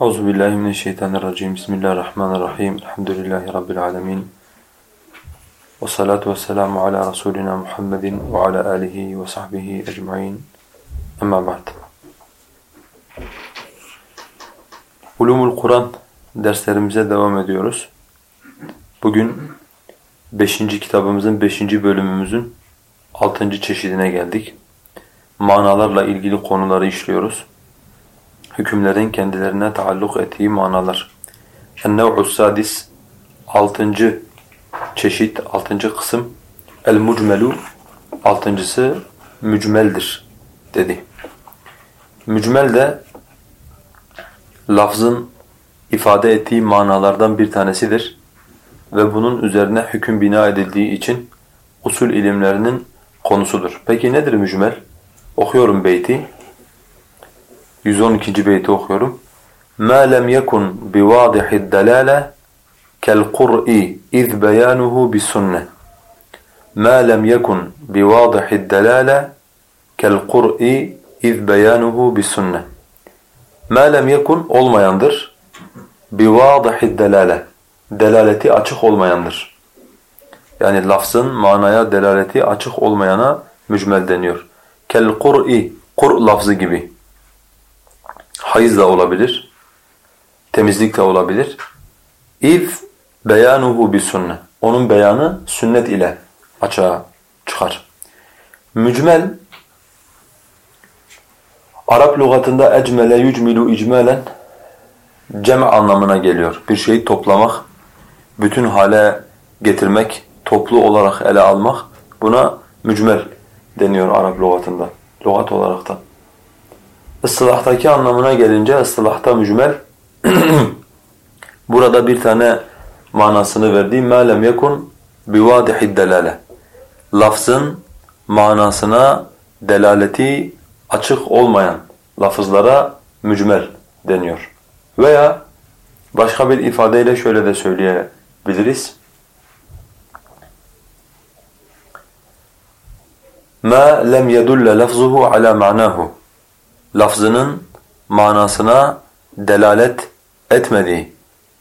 Euzu billahi mineşşeytanirracim. Bismillahirrahmanirrahim. Elhamdülillahi rabbil alamin. Ve salatu vesselamu ala rasulina Muhammedin ve ala alihi ve sahbihi ecmaîn. Amma ba'd. Ulumul Kur'an derslerimize devam ediyoruz. Bugün 5. kitabımızın 5. bölümümüzün 6. çeşidine geldik. Manalarla ilgili konuları işliyoruz hükümlerin kendilerine taalluk ettiği manalar. En-nev'u sadis altıncı çeşit, altıncı kısım el-mucmelu altıncısı mücmeldir dedi. Mücmel de lafzın ifade ettiği manalardan bir tanesidir ve bunun üzerine hüküm bina edildiği için usul ilimlerinin konusudur. Peki nedir mücmel? Okuyorum beyti. 112. beyti okuyorum. مَا لَمْ يَكُنْ بِوَاضِحِ الدَّلَالَةِ كَالْقُرْءِ اِذْ بَيَانُهُ بِسُنَّةِ مَا لَمْ يَكُنْ بِوَاضِحِ الدَّلَالَةِ كَالْقُرْءِ اِذْ بَيَانُهُ بِسُنَّةِ مَا لَمْ يَكُنْ olmayandır. بِوَاضِحِ الدَّلَالَةِ Delaleti açık olmayandır. Yani lafzın manaya delaleti açık olmayana mücmel deniyor. Kel-kur'i, kur lafzı gibi. Hayız da olabilir, temizlik de olabilir. İz beyanuhu bi sünnet. Onun beyanı sünnet ile açığa çıkar. Mücmel Arap lügatında ecmele yucmilu icmalen cem anlamına geliyor. Bir şeyi toplamak, bütün hale getirmek, toplu olarak ele almak buna mücmel deniyor Arap lügatında. Lügat olarak da. Islahtaki anlamına gelince ıslahta mücmel burada bir tane manasını verdiği مَا لَمْ يَكُنْ بِوَادِحِ الدَّلَالَةِ Lafzın manasına delaleti açık olmayan lafızlara mücmel deniyor. Veya başka bir ifadeyle şöyle de söyleyebiliriz. مَا لَمْ يَدُلَّ لَفْظُهُ عَلَى مَعْنَاهُ lafzının manasına delalet etmediği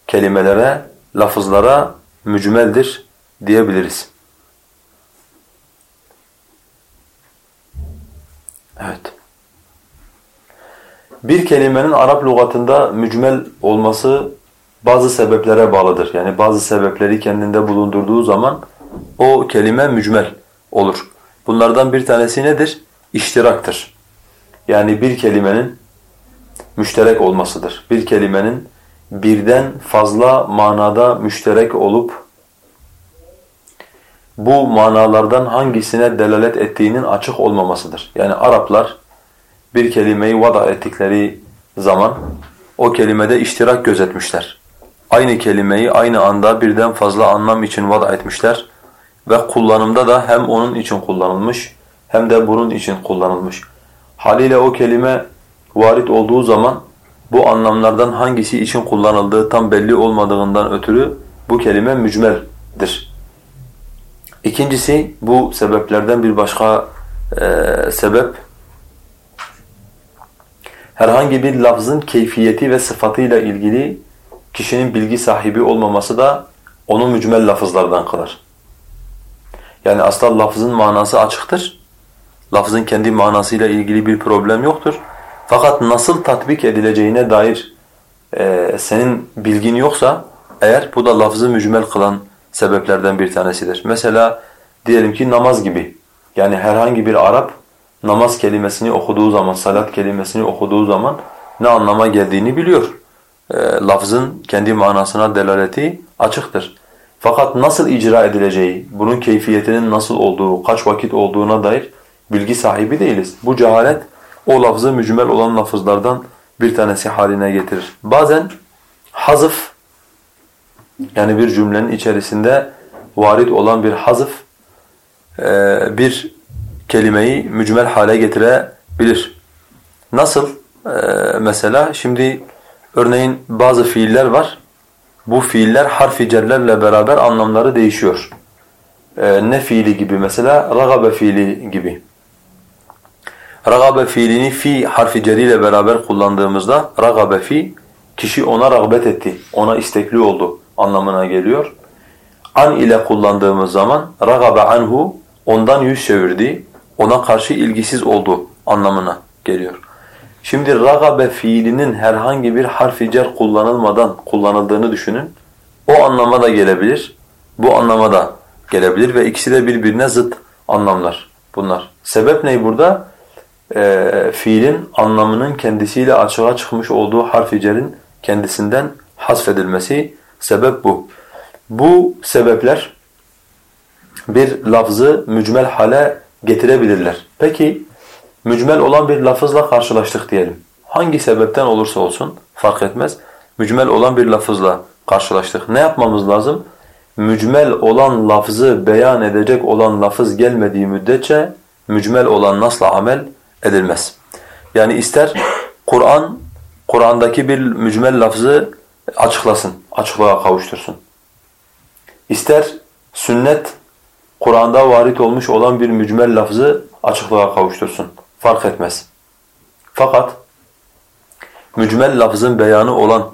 kelimelere, lafızlara mücmeldir diyebiliriz. Evet. Bir kelimenin Arap lügatında mücmel olması bazı sebeplere bağlıdır. Yani bazı sebepleri kendinde bulundurduğu zaman o kelime mücmel olur. Bunlardan bir tanesi nedir? İştiraktır. Yani bir kelimenin müşterek olmasıdır. Bir kelimenin birden fazla manada müşterek olup bu manalardan hangisine delalet ettiğinin açık olmamasıdır. Yani Araplar bir kelimeyi vada ettikleri zaman o kelimede iştirak gözetmişler. Aynı kelimeyi aynı anda birden fazla anlam için vada etmişler ve kullanımda da hem onun için kullanılmış hem de bunun için kullanılmış. Haliyle o kelime varit olduğu zaman bu anlamlardan hangisi için kullanıldığı tam belli olmadığından ötürü bu kelime mücmeldir. İkincisi bu sebeplerden bir başka e, sebep herhangi bir lafzın keyfiyeti ve sıfatıyla ilgili kişinin bilgi sahibi olmaması da onu mücmel lafızlardan kılar. Yani asla lafzın manası açıktır lafzın kendi manasıyla ilgili bir problem yoktur. Fakat nasıl tatbik edileceğine dair e, senin bilgin yoksa eğer bu da lafzı mücmel kılan sebeplerden bir tanesidir. Mesela diyelim ki namaz gibi. Yani herhangi bir Arap namaz kelimesini okuduğu zaman, salat kelimesini okuduğu zaman ne anlama geldiğini biliyor. E, lafzın kendi manasına delaleti açıktır. Fakat nasıl icra edileceği, bunun keyfiyetinin nasıl olduğu, kaç vakit olduğuna dair bilgi sahibi değiliz. Bu cehalet o lafzı mücmel olan lafızlardan bir tanesi haline getirir. Bazen hazıf yani bir cümlenin içerisinde varit olan bir hazıf e, bir kelimeyi mücmel hale getirebilir. Nasıl? E, mesela şimdi örneğin bazı fiiller var. Bu fiiller harfi cerlerle beraber anlamları değişiyor. E, ne fiili gibi mesela? Ragabe fiili gibi. Ragabe fiilini fi harfi ceri ile beraber kullandığımızda ragabe fi kişi ona rağbet etti, ona istekli oldu anlamına geliyor. An ile kullandığımız zaman ragabe anhu ondan yüz çevirdi, ona karşı ilgisiz oldu anlamına geliyor. Şimdi ragabe fiilinin herhangi bir harfi cer kullanılmadan kullanıldığını düşünün. O anlama da gelebilir, bu anlama da gelebilir ve ikisi de birbirine zıt anlamlar bunlar. Sebep ne burada? Ee, fiilin anlamının kendisiyle açığa çıkmış olduğu harfi cerin kendisinden hasfedilmesi sebep bu. Bu sebepler bir lafzı mücmel hale getirebilirler. Peki mücmel olan bir lafızla karşılaştık diyelim. Hangi sebepten olursa olsun fark etmez. Mücmel olan bir lafızla karşılaştık. Ne yapmamız lazım? Mücmel olan lafzı beyan edecek olan lafız gelmediği müddetçe mücmel olan nasla amel edilmez. Yani ister Kur'an Kur'an'daki bir mücmel lafzı açıklasın, açıklığa kavuştursun. İster sünnet Kur'an'da varit olmuş olan bir mücmel lafzı açıklığa kavuştursun. Fark etmez. Fakat mücmel lafzın beyanı olan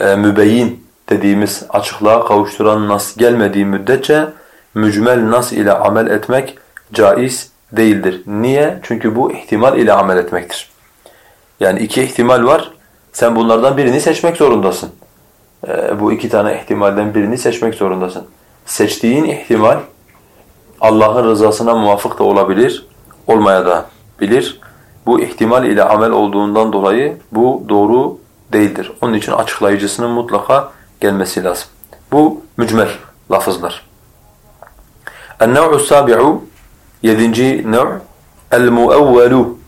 e, mübeyyin dediğimiz açıklığa kavuşturan nas gelmediği müddetçe mücmel nas ile amel etmek caiz değildir. Niye? Çünkü bu ihtimal ile amel etmektir. Yani iki ihtimal var. Sen bunlardan birini seçmek zorundasın. Ee, bu iki tane ihtimalden birini seçmek zorundasın. Seçtiğin ihtimal Allah'ın rızasına muvafık da olabilir, olmaya da bilir. Bu ihtimal ile amel olduğundan dolayı bu doğru değildir. Onun için açıklayıcısının mutlaka gelmesi lazım. Bu mücmel lafızlar. El-nev'u sabi'u yedinci nev el-muevvelu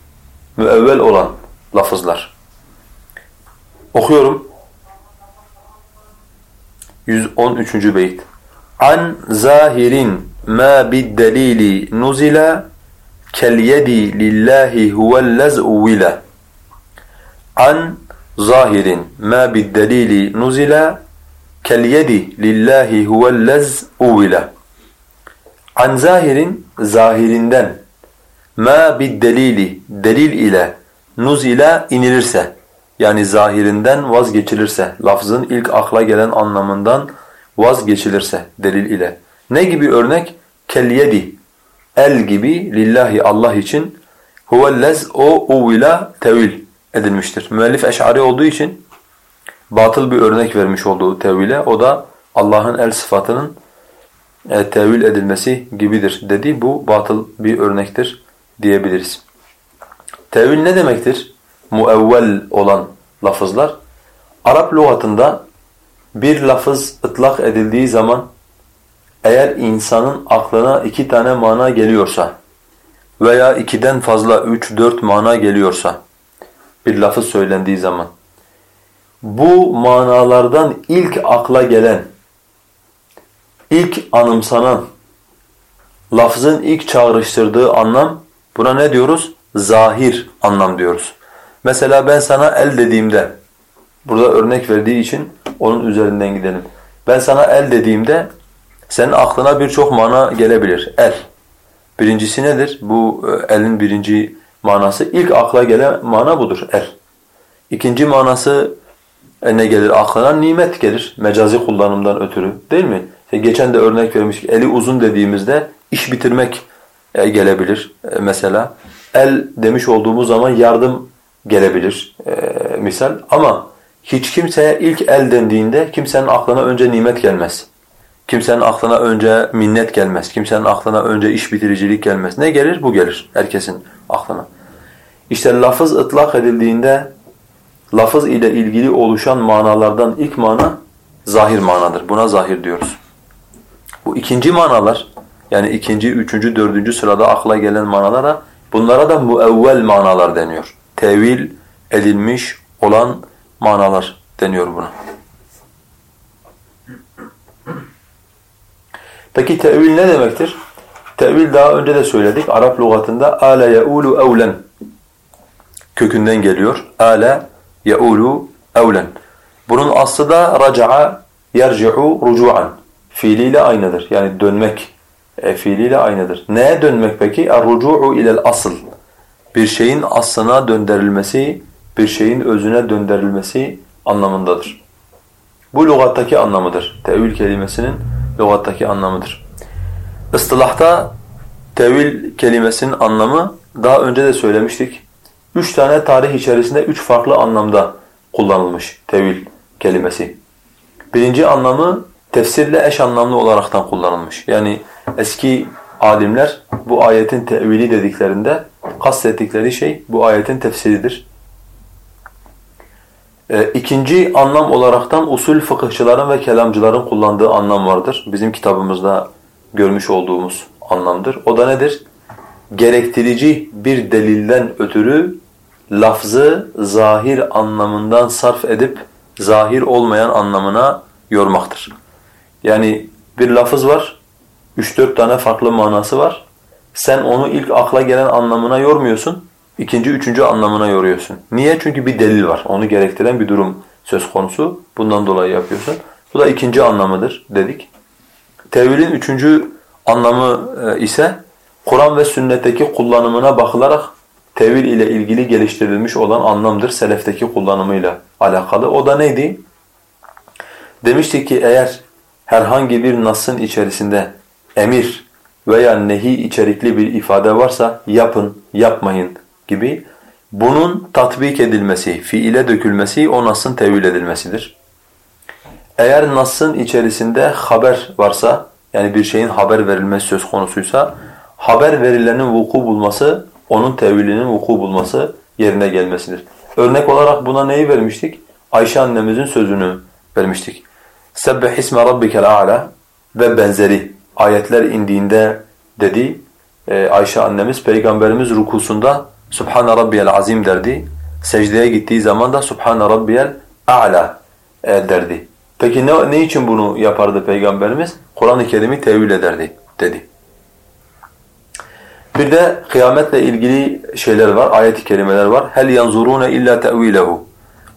müevvel olan lafızlar. Okuyorum. 113. beyt. An zahirin ma bid-delili nuzila kel yedi lillahi huvel wila. An zahirin ma bid-delili nuzila kel yedi lillahi huvel wila. An zahirin zahirinden ma bid-delili delil ile nuzila inilirse yani zahirinden vazgeçilirse, lafzın ilk akla gelen anlamından vazgeçilirse delil ile. Ne gibi örnek? Kelyedi, el gibi lillahi Allah için huvellez o uvila tevil edilmiştir. Müellif eş'ari olduğu için batıl bir örnek vermiş olduğu tevile o da Allah'ın el sıfatının e, tevil edilmesi gibidir dedi. Bu batıl bir örnektir diyebiliriz. Tevil ne demektir? muevvel olan lafızlar. Arap lügatında bir lafız ıtlak edildiği zaman eğer insanın aklına iki tane mana geliyorsa veya ikiden fazla üç, dört mana geliyorsa bir lafız söylendiği zaman bu manalardan ilk akla gelen, ilk anımsanan, lafzın ilk çağrıştırdığı anlam buna ne diyoruz? Zahir anlam diyoruz. Mesela ben sana el dediğimde, burada örnek verdiği için onun üzerinden gidelim. Ben sana el dediğimde senin aklına birçok mana gelebilir. El. Birincisi nedir? Bu e, elin birinci manası. ilk akla gelen mana budur. El. İkinci manası e, ne gelir aklına? Nimet gelir. Mecazi kullanımdan ötürü. Değil mi? İşte geçen de örnek vermiştik. Eli uzun dediğimizde iş bitirmek e, gelebilir mesela. El demiş olduğumuz zaman yardım gelebilir e, misal ama hiç kimseye ilk el dendiğinde kimsenin aklına önce nimet gelmez. Kimsenin aklına önce minnet gelmez. Kimsenin aklına önce iş bitiricilik gelmez. Ne gelir? Bu gelir herkesin aklına. İşte lafız ıtlak edildiğinde lafız ile ilgili oluşan manalardan ilk mana zahir manadır. Buna zahir diyoruz. Bu ikinci manalar yani ikinci, üçüncü, dördüncü sırada akla gelen manalara bunlara da muevvel manalar deniyor tevil edilmiş olan manalar deniyor buna. Peki tevil ne demektir? Tevil daha önce de söyledik. Arap lügatında ala yaulu evlen kökünden geliyor. Ala yaulu evlen. Bunun aslı da raca'a yerci'u rucu'an fiiliyle aynıdır. Yani dönmek e, fiiliyle aynıdır. Neye dönmek peki? Er-rucu'u ilel asıl bir şeyin aslına döndürülmesi, bir şeyin özüne döndürülmesi anlamındadır. Bu lügattaki anlamıdır. Tevil kelimesinin lügattaki anlamıdır. Istılahta tevil kelimesinin anlamı daha önce de söylemiştik. Üç tane tarih içerisinde üç farklı anlamda kullanılmış tevil kelimesi. Birinci anlamı tefsirle eş anlamlı olaraktan kullanılmış. Yani eski alimler bu ayetin tevili dediklerinde kastettikleri şey bu ayetin tefsiridir. E, ikinci anlam olaraktan usul fıkıhçıların ve kelamcıların kullandığı anlam vardır. Bizim kitabımızda görmüş olduğumuz anlamdır. O da nedir? Gerektirici bir delilden ötürü lafzı zahir anlamından sarf edip zahir olmayan anlamına yormaktır. Yani bir lafız var, üç dört tane farklı manası var. Sen onu ilk akla gelen anlamına yormuyorsun, ikinci, üçüncü anlamına yoruyorsun. Niye? Çünkü bir delil var. Onu gerektiren bir durum söz konusu. Bundan dolayı yapıyorsun. Bu da ikinci anlamıdır dedik. Tevilin üçüncü anlamı e, ise Kur'an ve sünnetteki kullanımına bakılarak tevil ile ilgili geliştirilmiş olan anlamdır selefteki kullanımıyla alakalı. O da neydi? Demiştik ki eğer herhangi bir nasın içerisinde emir veya nehi içerikli bir ifade varsa yapın, yapmayın gibi bunun tatbik edilmesi, fiile dökülmesi o nasın tevil edilmesidir. Eğer nasın içerisinde haber varsa yani bir şeyin haber verilmesi söz konusuysa haber verilenin vuku bulması onun tevilinin vuku bulması yerine gelmesidir. Örnek olarak buna neyi vermiştik? Ayşe annemizin sözünü vermiştik. Sebbih isme rabbikel a'la ve benzeri ayetler indiğinde dedi e, Ayşe annemiz peygamberimiz rukusunda Subhane rabbiyel azim derdi. Secdeye gittiği zaman da Subhane rabbiyel a'la e, derdi. Peki ne, ne için bunu yapardı peygamberimiz? Kur'an-ı Kerim'i tevil ederdi dedi. Bir de kıyametle ilgili şeyler var, ayet-i kerimeler var. Hel yanzuruna illa ta'wilehu.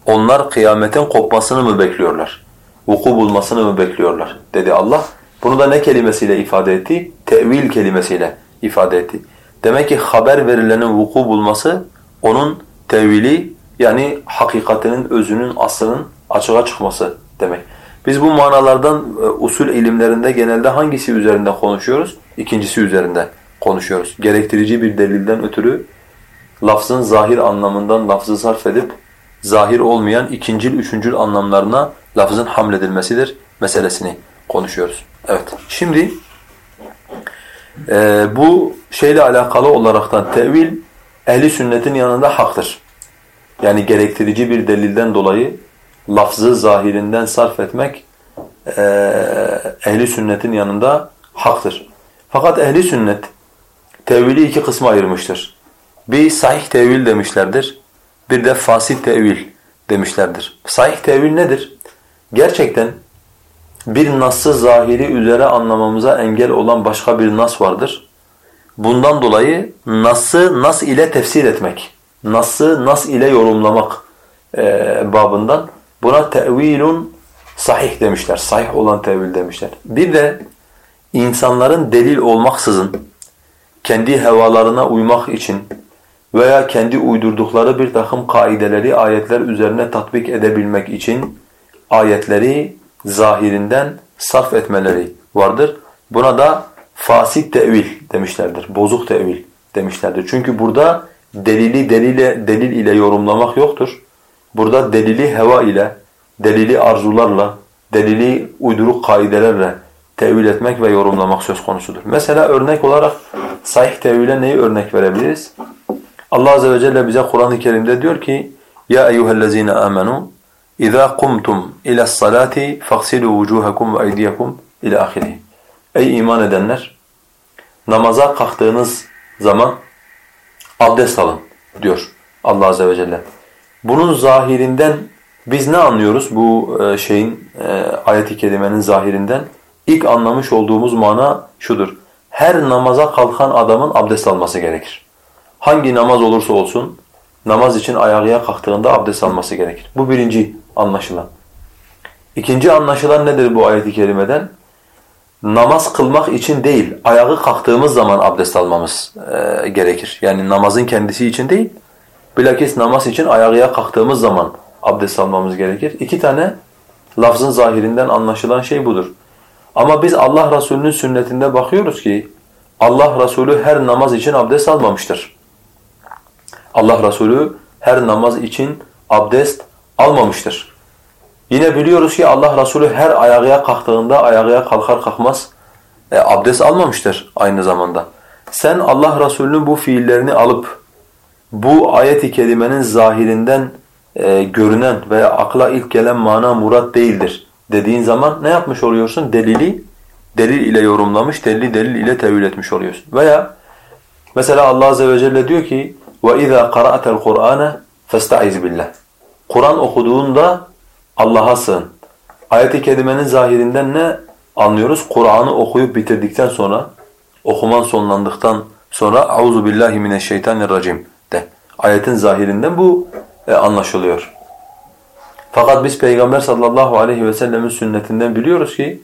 Onlar kıyametin kopmasını mı bekliyorlar? Vuku bulmasını mı bekliyorlar? dedi Allah. Bunu da ne kelimesiyle ifade etti? Tevil kelimesiyle ifade etti. Demek ki haber verilenin vuku bulması onun tevili yani hakikatinin, özünün, aslının açığa çıkması demek. Biz bu manalardan e, usul ilimlerinde genelde hangisi üzerinde konuşuyoruz? İkincisi üzerinde konuşuyoruz. Gerektirici bir delilden ötürü lafzın zahir anlamından lafzı sarf edip zahir olmayan ikincil, üçüncül anlamlarına lafzın hamledilmesidir meselesini konuşuyoruz. Evet. Şimdi e, bu şeyle alakalı olaraktan tevil ehli sünnetin yanında haktır. Yani gerektirici bir delilden dolayı lafzı zahirinden sarf etmek e, ehli sünnetin yanında haktır. Fakat ehli sünnet tevili iki kısma ayırmıştır. Bir sahih tevil demişlerdir, bir de fasit tevil demişlerdir. Sahih tevil nedir? Gerçekten bir nas'ı zahiri üzere anlamamıza engel olan başka bir nas vardır. Bundan dolayı nas'ı nas ile tefsir etmek, nas'ı nas ile yorumlamak e, babından buna tevilun sahih demişler. Sahih olan tevil demişler. Bir de insanların delil olmaksızın kendi hevalarına uymak için veya kendi uydurdukları bir takım kaideleri ayetler üzerine tatbik edebilmek için ayetleri zahirinden sarf etmeleri vardır. Buna da fasit tevil demişlerdir. Bozuk tevil demişlerdir. Çünkü burada delili delile delil ile yorumlamak yoktur. Burada delili heva ile, delili arzularla, delili uyduruk kaidelerle tevil etmek ve yorumlamak söz konusudur. Mesela örnek olarak sahih tevhile neyi örnek verebiliriz? Allah azze ve celle bize Kur'an-ı Kerim'de diyor ki: "Ya eyyuhellezine amenu Kumtum ila salati faghsilu vujuhakum ve aydiyakum ila ahirih." Ey iman edenler, namaza kalktığınız zaman abdest alın diyor Allah azze ve celle. Bunun zahirinden biz ne anlıyoruz bu e, şeyin e, ayet-i kerimenin zahirinden? İlk anlamış olduğumuz mana şudur. Her namaza kalkan adamın abdest alması gerekir. Hangi namaz olursa olsun namaz için ayağıya kalktığında abdest alması gerekir. Bu birinci anlaşılan. İkinci anlaşılan nedir bu ayet-i kerimeden? Namaz kılmak için değil, ayağı kalktığımız zaman abdest almamız e, gerekir. Yani namazın kendisi için değil, bilakis namaz için ayağıya kalktığımız zaman abdest almamız gerekir. İki tane lafzın zahirinden anlaşılan şey budur. Ama biz Allah Resulü'nün sünnetinde bakıyoruz ki Allah Resulü her namaz için abdest almamıştır. Allah Resulü her namaz için abdest almamıştır. Yine biliyoruz ki Allah Resulü her ayağa kalktığında ayağa kalkar kalkmaz e, abdest almamıştır aynı zamanda. Sen Allah Resulü'nün bu fiillerini alıp bu ayet-i kerimenin zahirinden e, görünen veya akla ilk gelen mana murat değildir dediğin zaman ne yapmış oluyorsun? Delili delil ile yorumlamış, delili delil ile tevil etmiş oluyorsun. Veya mesela Allah azze ve celle diyor ki وَاِذَا قَرَأْتَ الْقُرْآنَ فَاسْتَعِذْ بِاللّٰهِ Kur'an okuduğunda Allah'a sığın. Ayet-i kerimenin zahirinden ne anlıyoruz? Kur'an'ı okuyup bitirdikten sonra, okuman sonlandıktan sonra اَعُوذُ بِاللّٰهِ مِنَ الشَّيْطَانِ الرَّجِيمِ de. Ayetin zahirinden bu e, anlaşılıyor. Fakat biz Peygamber sallallahu aleyhi ve sellemin sünnetinden biliyoruz ki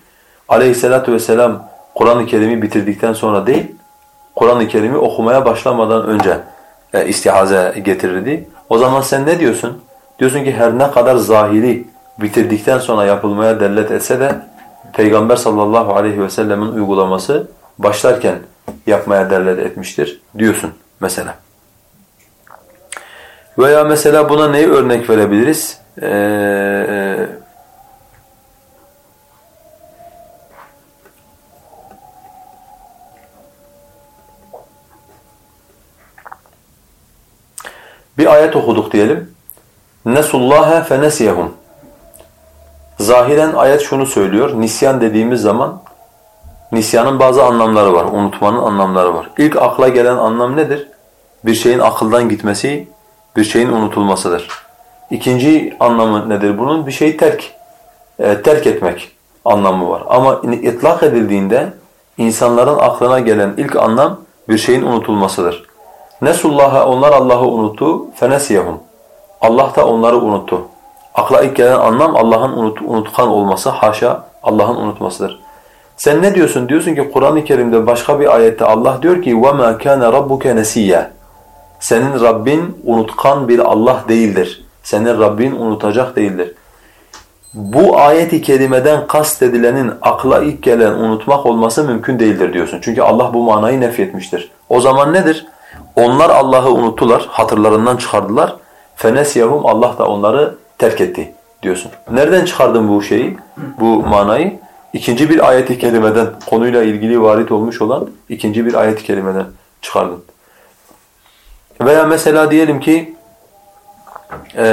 aleyhissalatu vesselam Kur'an-ı Kerim'i bitirdikten sonra değil, Kur'an-ı Kerim'i okumaya başlamadan önce e, istihaze getirirdi. O zaman sen ne diyorsun? Diyorsun ki her ne kadar zahiri bitirdikten sonra yapılmaya dellet etse de Peygamber sallallahu aleyhi ve sellemin uygulaması başlarken yapmaya dellet etmiştir diyorsun mesela. Veya mesela buna neyi örnek verebiliriz? Ee, bir ayet okuduk diyelim. Nesullaha fenesiyehum. Zahiren ayet şunu söylüyor. Nisyan dediğimiz zaman nisyanın bazı anlamları var. Unutmanın anlamları var. İlk akla gelen anlam nedir? Bir şeyin akıldan gitmesi, bir şeyin unutulmasıdır. İkinci anlamı nedir bunun? Bir şeyi terk, e, terk etmek anlamı var. Ama itlak edildiğinde insanların aklına gelen ilk anlam bir şeyin unutulmasıdır. Nesullaha onlar Allah'ı unuttu, fenesiyehum. Allah da onları unuttu. Akla ilk gelen anlam Allah'ın unut, unutkan olması, haşa Allah'ın unutmasıdır. Sen ne diyorsun? Diyorsun ki Kur'an-ı Kerim'de başka bir ayette Allah diyor ki وَمَا كَانَ رَبُّكَ نَسِيًّا Senin Rabbin unutkan bir Allah değildir. Senin Rabbin unutacak değildir. Bu ayet-i kerimeden kastedilenin akla ilk gelen unutmak olması mümkün değildir diyorsun. Çünkü Allah bu manayı nefyetmiştir. O zaman nedir? Onlar Allah'ı unuttular, hatırlarından çıkardılar. Fenesyahum Allah da onları terk etti diyorsun. Nereden çıkardın bu şeyi, bu manayı? İkinci bir ayet-i kerimeden, konuyla ilgili varit olmuş olan ikinci bir ayet-i kerimeden çıkardın. Veya mesela diyelim ki e,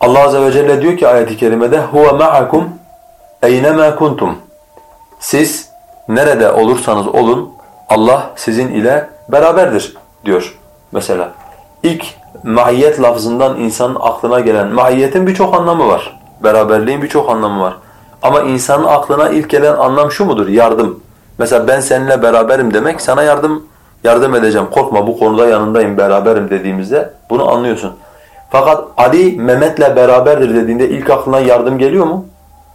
Allah Azze ve Celle diyor ki ayet-i kerimede huve ma'akum eynemâ kuntum. Siz nerede olursanız olun Allah sizin ile beraberdir diyor mesela. İlk maiyet lafzından insanın aklına gelen, maiyetin birçok anlamı var. Beraberliğin birçok anlamı var. Ama insanın aklına ilk gelen anlam şu mudur? Yardım. Mesela ben seninle beraberim demek, sana yardım yardım edeceğim, korkma bu konuda yanındayım, beraberim dediğimizde bunu anlıyorsun. Fakat Ali Mehmet'le beraberdir dediğinde ilk aklına yardım geliyor mu?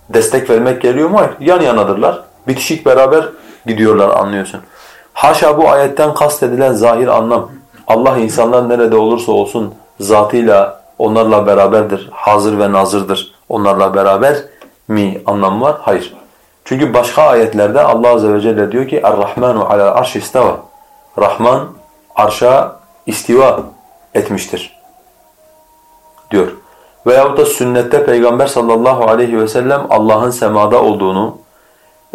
Destek vermek geliyor mu? Hayır. Yan yanadırlar. Bitişik beraber gidiyorlar anlıyorsun. Haşa bu ayetten kastedilen zahir anlam. Allah insanlar nerede olursa olsun zatıyla onlarla beraberdir, hazır ve nazırdır. Onlarla beraber mi anlamı var? Hayır. Çünkü başka ayetlerde Allah azze ve celle diyor ki Er-Rahmanu ala arş istava. Rahman arşa istiva etmiştir diyor. Veyahut da sünnette Peygamber sallallahu aleyhi ve sellem Allah'ın semada olduğunu,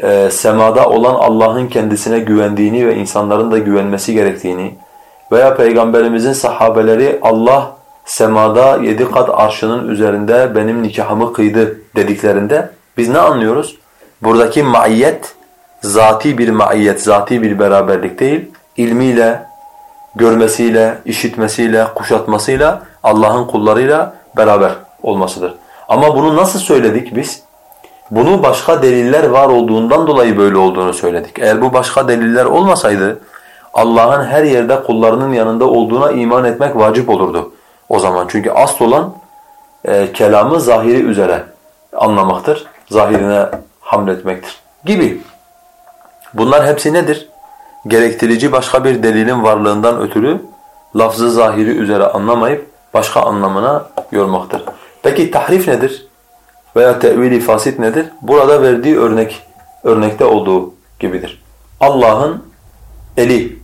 e, semada olan Allah'ın kendisine güvendiğini ve insanların da güvenmesi gerektiğini veya Peygamberimizin sahabeleri Allah semada yedi kat arşının üzerinde benim nikahımı kıydı dediklerinde biz ne anlıyoruz? Buradaki maiyet zati bir maiyet, zati bir beraberlik değil, ilmiyle, görmesiyle, işitmesiyle, kuşatmasıyla Allah'ın kullarıyla beraber olmasıdır. Ama bunu nasıl söyledik biz? Bunu başka deliller var olduğundan dolayı böyle olduğunu söyledik. Eğer bu başka deliller olmasaydı Allah'ın her yerde kullarının yanında olduğuna iman etmek vacip olurdu o zaman. Çünkü asıl olan e, kelamı zahiri üzere anlamaktır, zahirine hamletmektir gibi. Bunlar hepsi nedir? Gerektirici başka bir delilin varlığından ötürü lafzı zahiri üzere anlamayıp başka anlamına yormaktır. Peki tahrif nedir? Veya tevili fasit nedir? Burada verdiği örnek, örnekte olduğu gibidir. Allah'ın eli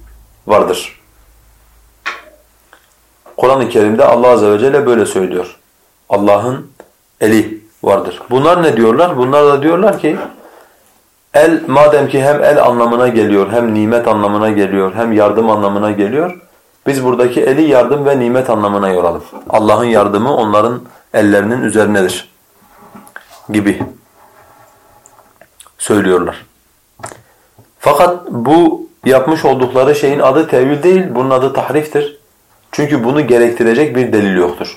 vardır. Kur'an-ı Kerim'de Allah Azze ve Celle böyle söylüyor. Allah'ın eli vardır. Bunlar ne diyorlar? Bunlar da diyorlar ki el madem ki hem el anlamına geliyor, hem nimet anlamına geliyor, hem yardım anlamına geliyor. Biz buradaki eli yardım ve nimet anlamına yoralım. Allah'ın yardımı onların ellerinin üzerinedir gibi söylüyorlar. Fakat bu yapmış oldukları şeyin adı tevil değil, bunun adı tahriftir. Çünkü bunu gerektirecek bir delil yoktur.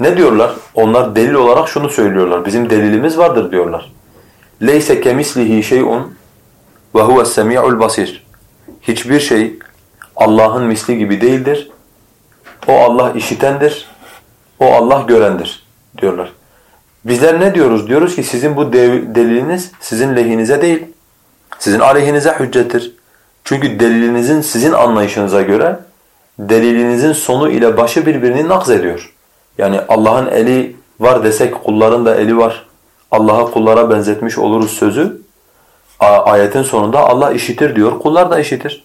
Ne diyorlar? Onlar delil olarak şunu söylüyorlar. Bizim delilimiz vardır diyorlar. Leyse kemislihi şey'un ve huve's-semi'ul basir. Hiçbir şey Allah'ın misli gibi değildir. O Allah işitendir. O Allah görendir diyorlar. Bizler ne diyoruz? Diyoruz ki sizin bu deliliniz sizin lehinize değil, sizin aleyhinize hüccettir. Çünkü delilinizin sizin anlayışınıza göre delilinizin sonu ile başı birbirini nakz ediyor. Yani Allah'ın eli var desek kulların da eli var. Allah'a kullara benzetmiş oluruz sözü. Ayetin sonunda Allah işitir diyor, kullar da işitir.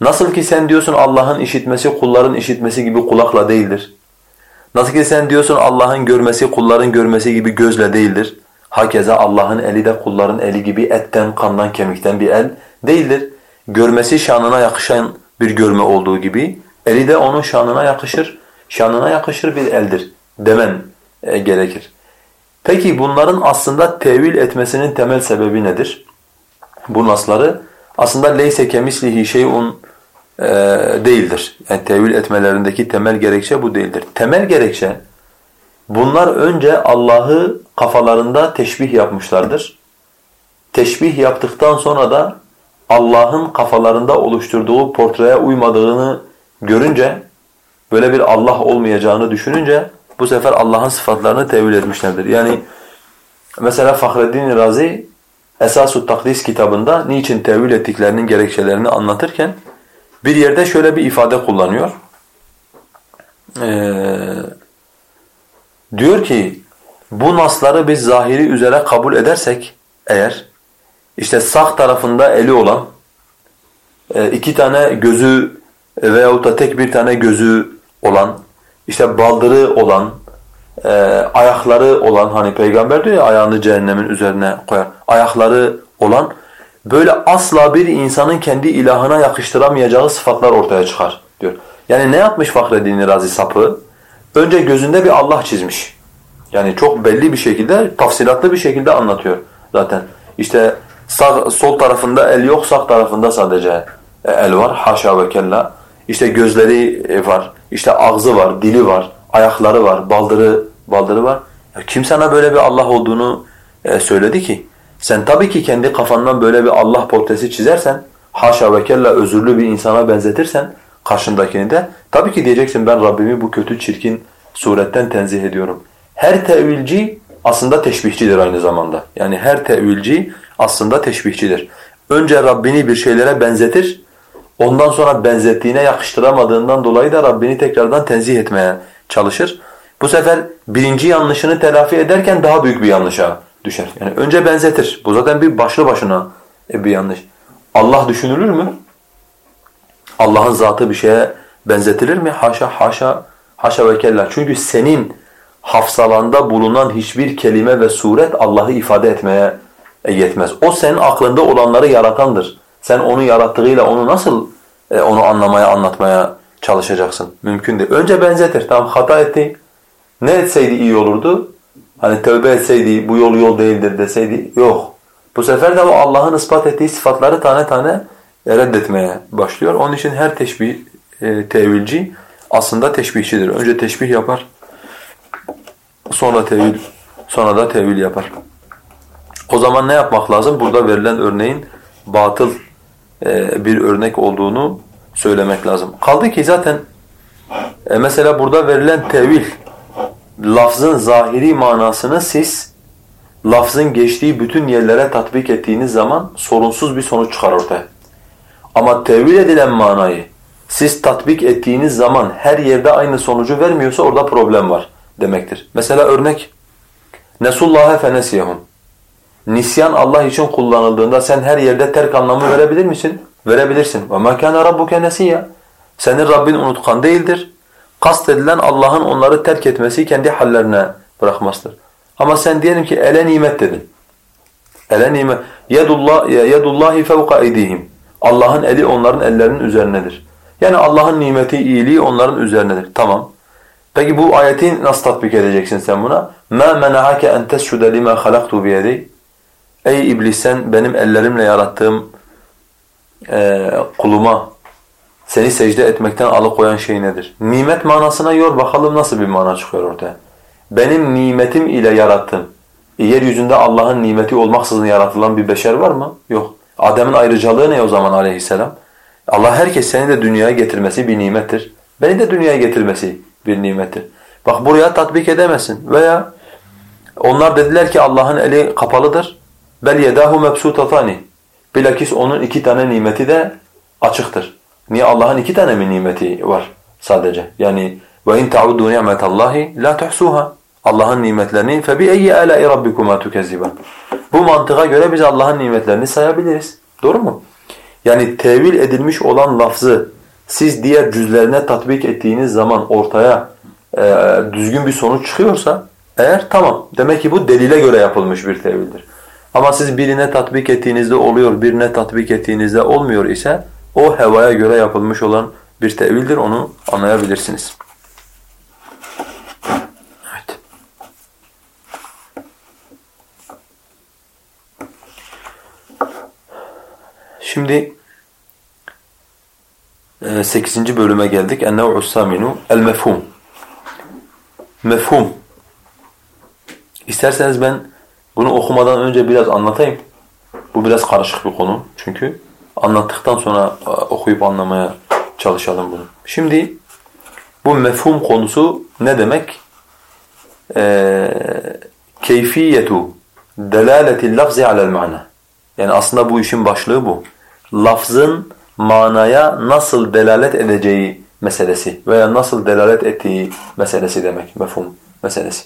Nasıl ki sen diyorsun Allah'ın işitmesi kulların işitmesi gibi kulakla değildir. Nasıl ki sen diyorsun Allah'ın görmesi kulların görmesi gibi gözle değildir. Hakeza Allah'ın eli de kulların eli gibi etten, kandan, kemikten bir el değildir. Görmesi şanına yakışan bir görme olduğu gibi eli de onun şanına yakışır, şanına yakışır bir eldir demen e, gerekir. Peki bunların aslında tevil etmesinin temel sebebi nedir? Bu nasları aslında leyse kemislihi şeyun e, değildir. Yani tevil etmelerindeki temel gerekçe bu değildir. Temel gerekçe bunlar önce Allah'ı kafalarında teşbih yapmışlardır. Teşbih yaptıktan sonra da Allah'ın kafalarında oluşturduğu portreye uymadığını görünce böyle bir Allah olmayacağını düşününce bu sefer Allah'ın sıfatlarını tevil etmişlerdir. Yani mesela Fahreddin Razi Esas-ı Takdis kitabında niçin tevil ettiklerinin gerekçelerini anlatırken bir yerde şöyle bir ifade kullanıyor. Ee, diyor ki bu nasları biz zahiri üzere kabul edersek eğer işte sağ tarafında eli olan e, iki tane gözü veyahut da tek bir tane gözü olan işte baldırı olan e, ayakları olan hani peygamber diyor ya ayağını cehennemin üzerine koyar. Ayakları olan böyle asla bir insanın kendi ilahına yakıştıramayacağı sıfatlar ortaya çıkar diyor. Yani ne yapmış Fahreddin Razi sapı? Önce gözünde bir Allah çizmiş. Yani çok belli bir şekilde, tafsilatlı bir şekilde anlatıyor zaten. İşte sağ, sol tarafında el yok, sağ tarafında sadece el var. Haşa ve kella. İşte gözleri var, işte ağzı var, dili var, ayakları var, baldırı baldırı var. Ya kim sana böyle bir Allah olduğunu e, söyledi ki? Sen tabii ki kendi kafandan böyle bir Allah portresi çizersen, haşa ve kella özürlü bir insana benzetirsen karşındakini de tabii ki diyeceksin ben Rabbimi bu kötü çirkin suretten tenzih ediyorum. Her tevilci aslında teşbihçidir aynı zamanda. Yani her tevilci aslında teşbihçidir. Önce Rabbini bir şeylere benzetir, ondan sonra benzettiğine yakıştıramadığından dolayı da Rabbini tekrardan tenzih etmeye çalışır. Bu sefer birinci yanlışını telafi ederken daha büyük bir yanlışa düşer. Yani önce benzetir. Bu zaten bir başlı başına bir yanlış. Allah düşünülür mü? Allah'ın zatı bir şeye benzetilir mi? Haşa haşa haşa ve kella. Çünkü senin hafsalanda bulunan hiçbir kelime ve suret Allah'ı ifade etmeye yetmez. O senin aklında olanları yaratandır. Sen onu yarattığıyla onu nasıl e, onu anlamaya, anlatmaya çalışacaksın? Mümkün değil. Önce benzetir. Tamam hata etti. Ne etseydi iyi olurdu? Hani tövbe etseydi bu yol yol değildir deseydi yok. Bu sefer de o Allah'ın ispat ettiği sıfatları tane tane reddetmeye başlıyor. Onun için her teşbih e, tevilci aslında teşbihçidir. Önce teşbih yapar. Sonra tevil, sonra da tevil yapar. O zaman ne yapmak lazım? Burada verilen örneğin batıl e, bir örnek olduğunu söylemek lazım. Kaldı ki zaten e, mesela burada verilen tevil lafzın zahiri manasını siz lafzın geçtiği bütün yerlere tatbik ettiğiniz zaman sorunsuz bir sonuç çıkar ortaya. Ama tevil edilen manayı siz tatbik ettiğiniz zaman her yerde aynı sonucu vermiyorsa orada problem var demektir. Mesela örnek Nesullâhe fenesiyehum. Nisyan Allah için kullanıldığında sen her yerde terk anlamı verebilir misin? Verebilirsin. Ve mâ kâne rabbuke. Senin Rabbin unutkan değildir Kast edilen Allah'ın onları terk etmesi kendi hallerine bırakmasıdır. Ama sen diyelim ki ele nimet dedin. Ele nimet. Yedullah, yedullahi fevka eydihim. Allah'ın eli onların ellerinin üzerindedir. Yani Allah'ın nimeti, iyiliği onların üzerindedir. Tamam. Peki bu ayeti nasıl tatbik edeceksin sen buna? مَا مَنَعَكَ اَنْ تَسْجُدَ لِمَا خَلَقْتُ بِيَدِي Ey iblis sen benim ellerimle yarattığım e, kuluma seni secde etmekten alıkoyan şey nedir? Nimet manasına yor bakalım nasıl bir mana çıkıyor ortaya. Benim nimetim ile yarattım. E, yeryüzünde Allah'ın nimeti olmaksızın yaratılan bir beşer var mı? Yok. Adem'in ayrıcalığı ne o zaman aleyhisselam? Allah herkes seni de dünyaya getirmesi bir nimettir. Beni de dünyaya getirmesi bir nimettir. Bak buraya tatbik edemezsin. Veya onlar dediler ki Allah'ın eli kapalıdır. Bel yedahu mebsutatani. Bilakis onun iki tane nimeti de açıktır. Niye Allah'ın iki tane mi nimeti var sadece? Yani ve in ta'uddu ni'metallahi la tuhsuha. Allah'ın nimetlerini ayyi ala'i rabbikuma tukezziban. Bu mantığa göre biz Allah'ın nimetlerini sayabiliriz. Doğru mu? Yani tevil edilmiş olan lafzı siz diğer cüzlerine tatbik ettiğiniz zaman ortaya e, düzgün bir sonuç çıkıyorsa eğer tamam. Demek ki bu delile göre yapılmış bir tevildir. Ama siz birine tatbik ettiğinizde oluyor, birine tatbik ettiğinizde olmuyor ise o hevaya göre yapılmış olan bir tevildir. Onu anlayabilirsiniz. Evet. Şimdi 8. E, bölüme geldik. En-nev'u saminu el-mefhum. Mefhum. İsterseniz ben bunu okumadan önce biraz anlatayım. Bu biraz karışık bir konu çünkü. Anlattıktan sonra e, okuyup anlamaya çalışalım bunu. Şimdi bu mefhum konusu ne demek? Ee, keyfiyetu delaletil lafzi alel mana. Yani aslında bu işin başlığı bu. Lafzın manaya nasıl delalet edeceği meselesi veya nasıl delalet ettiği meselesi demek, mefhum meselesi.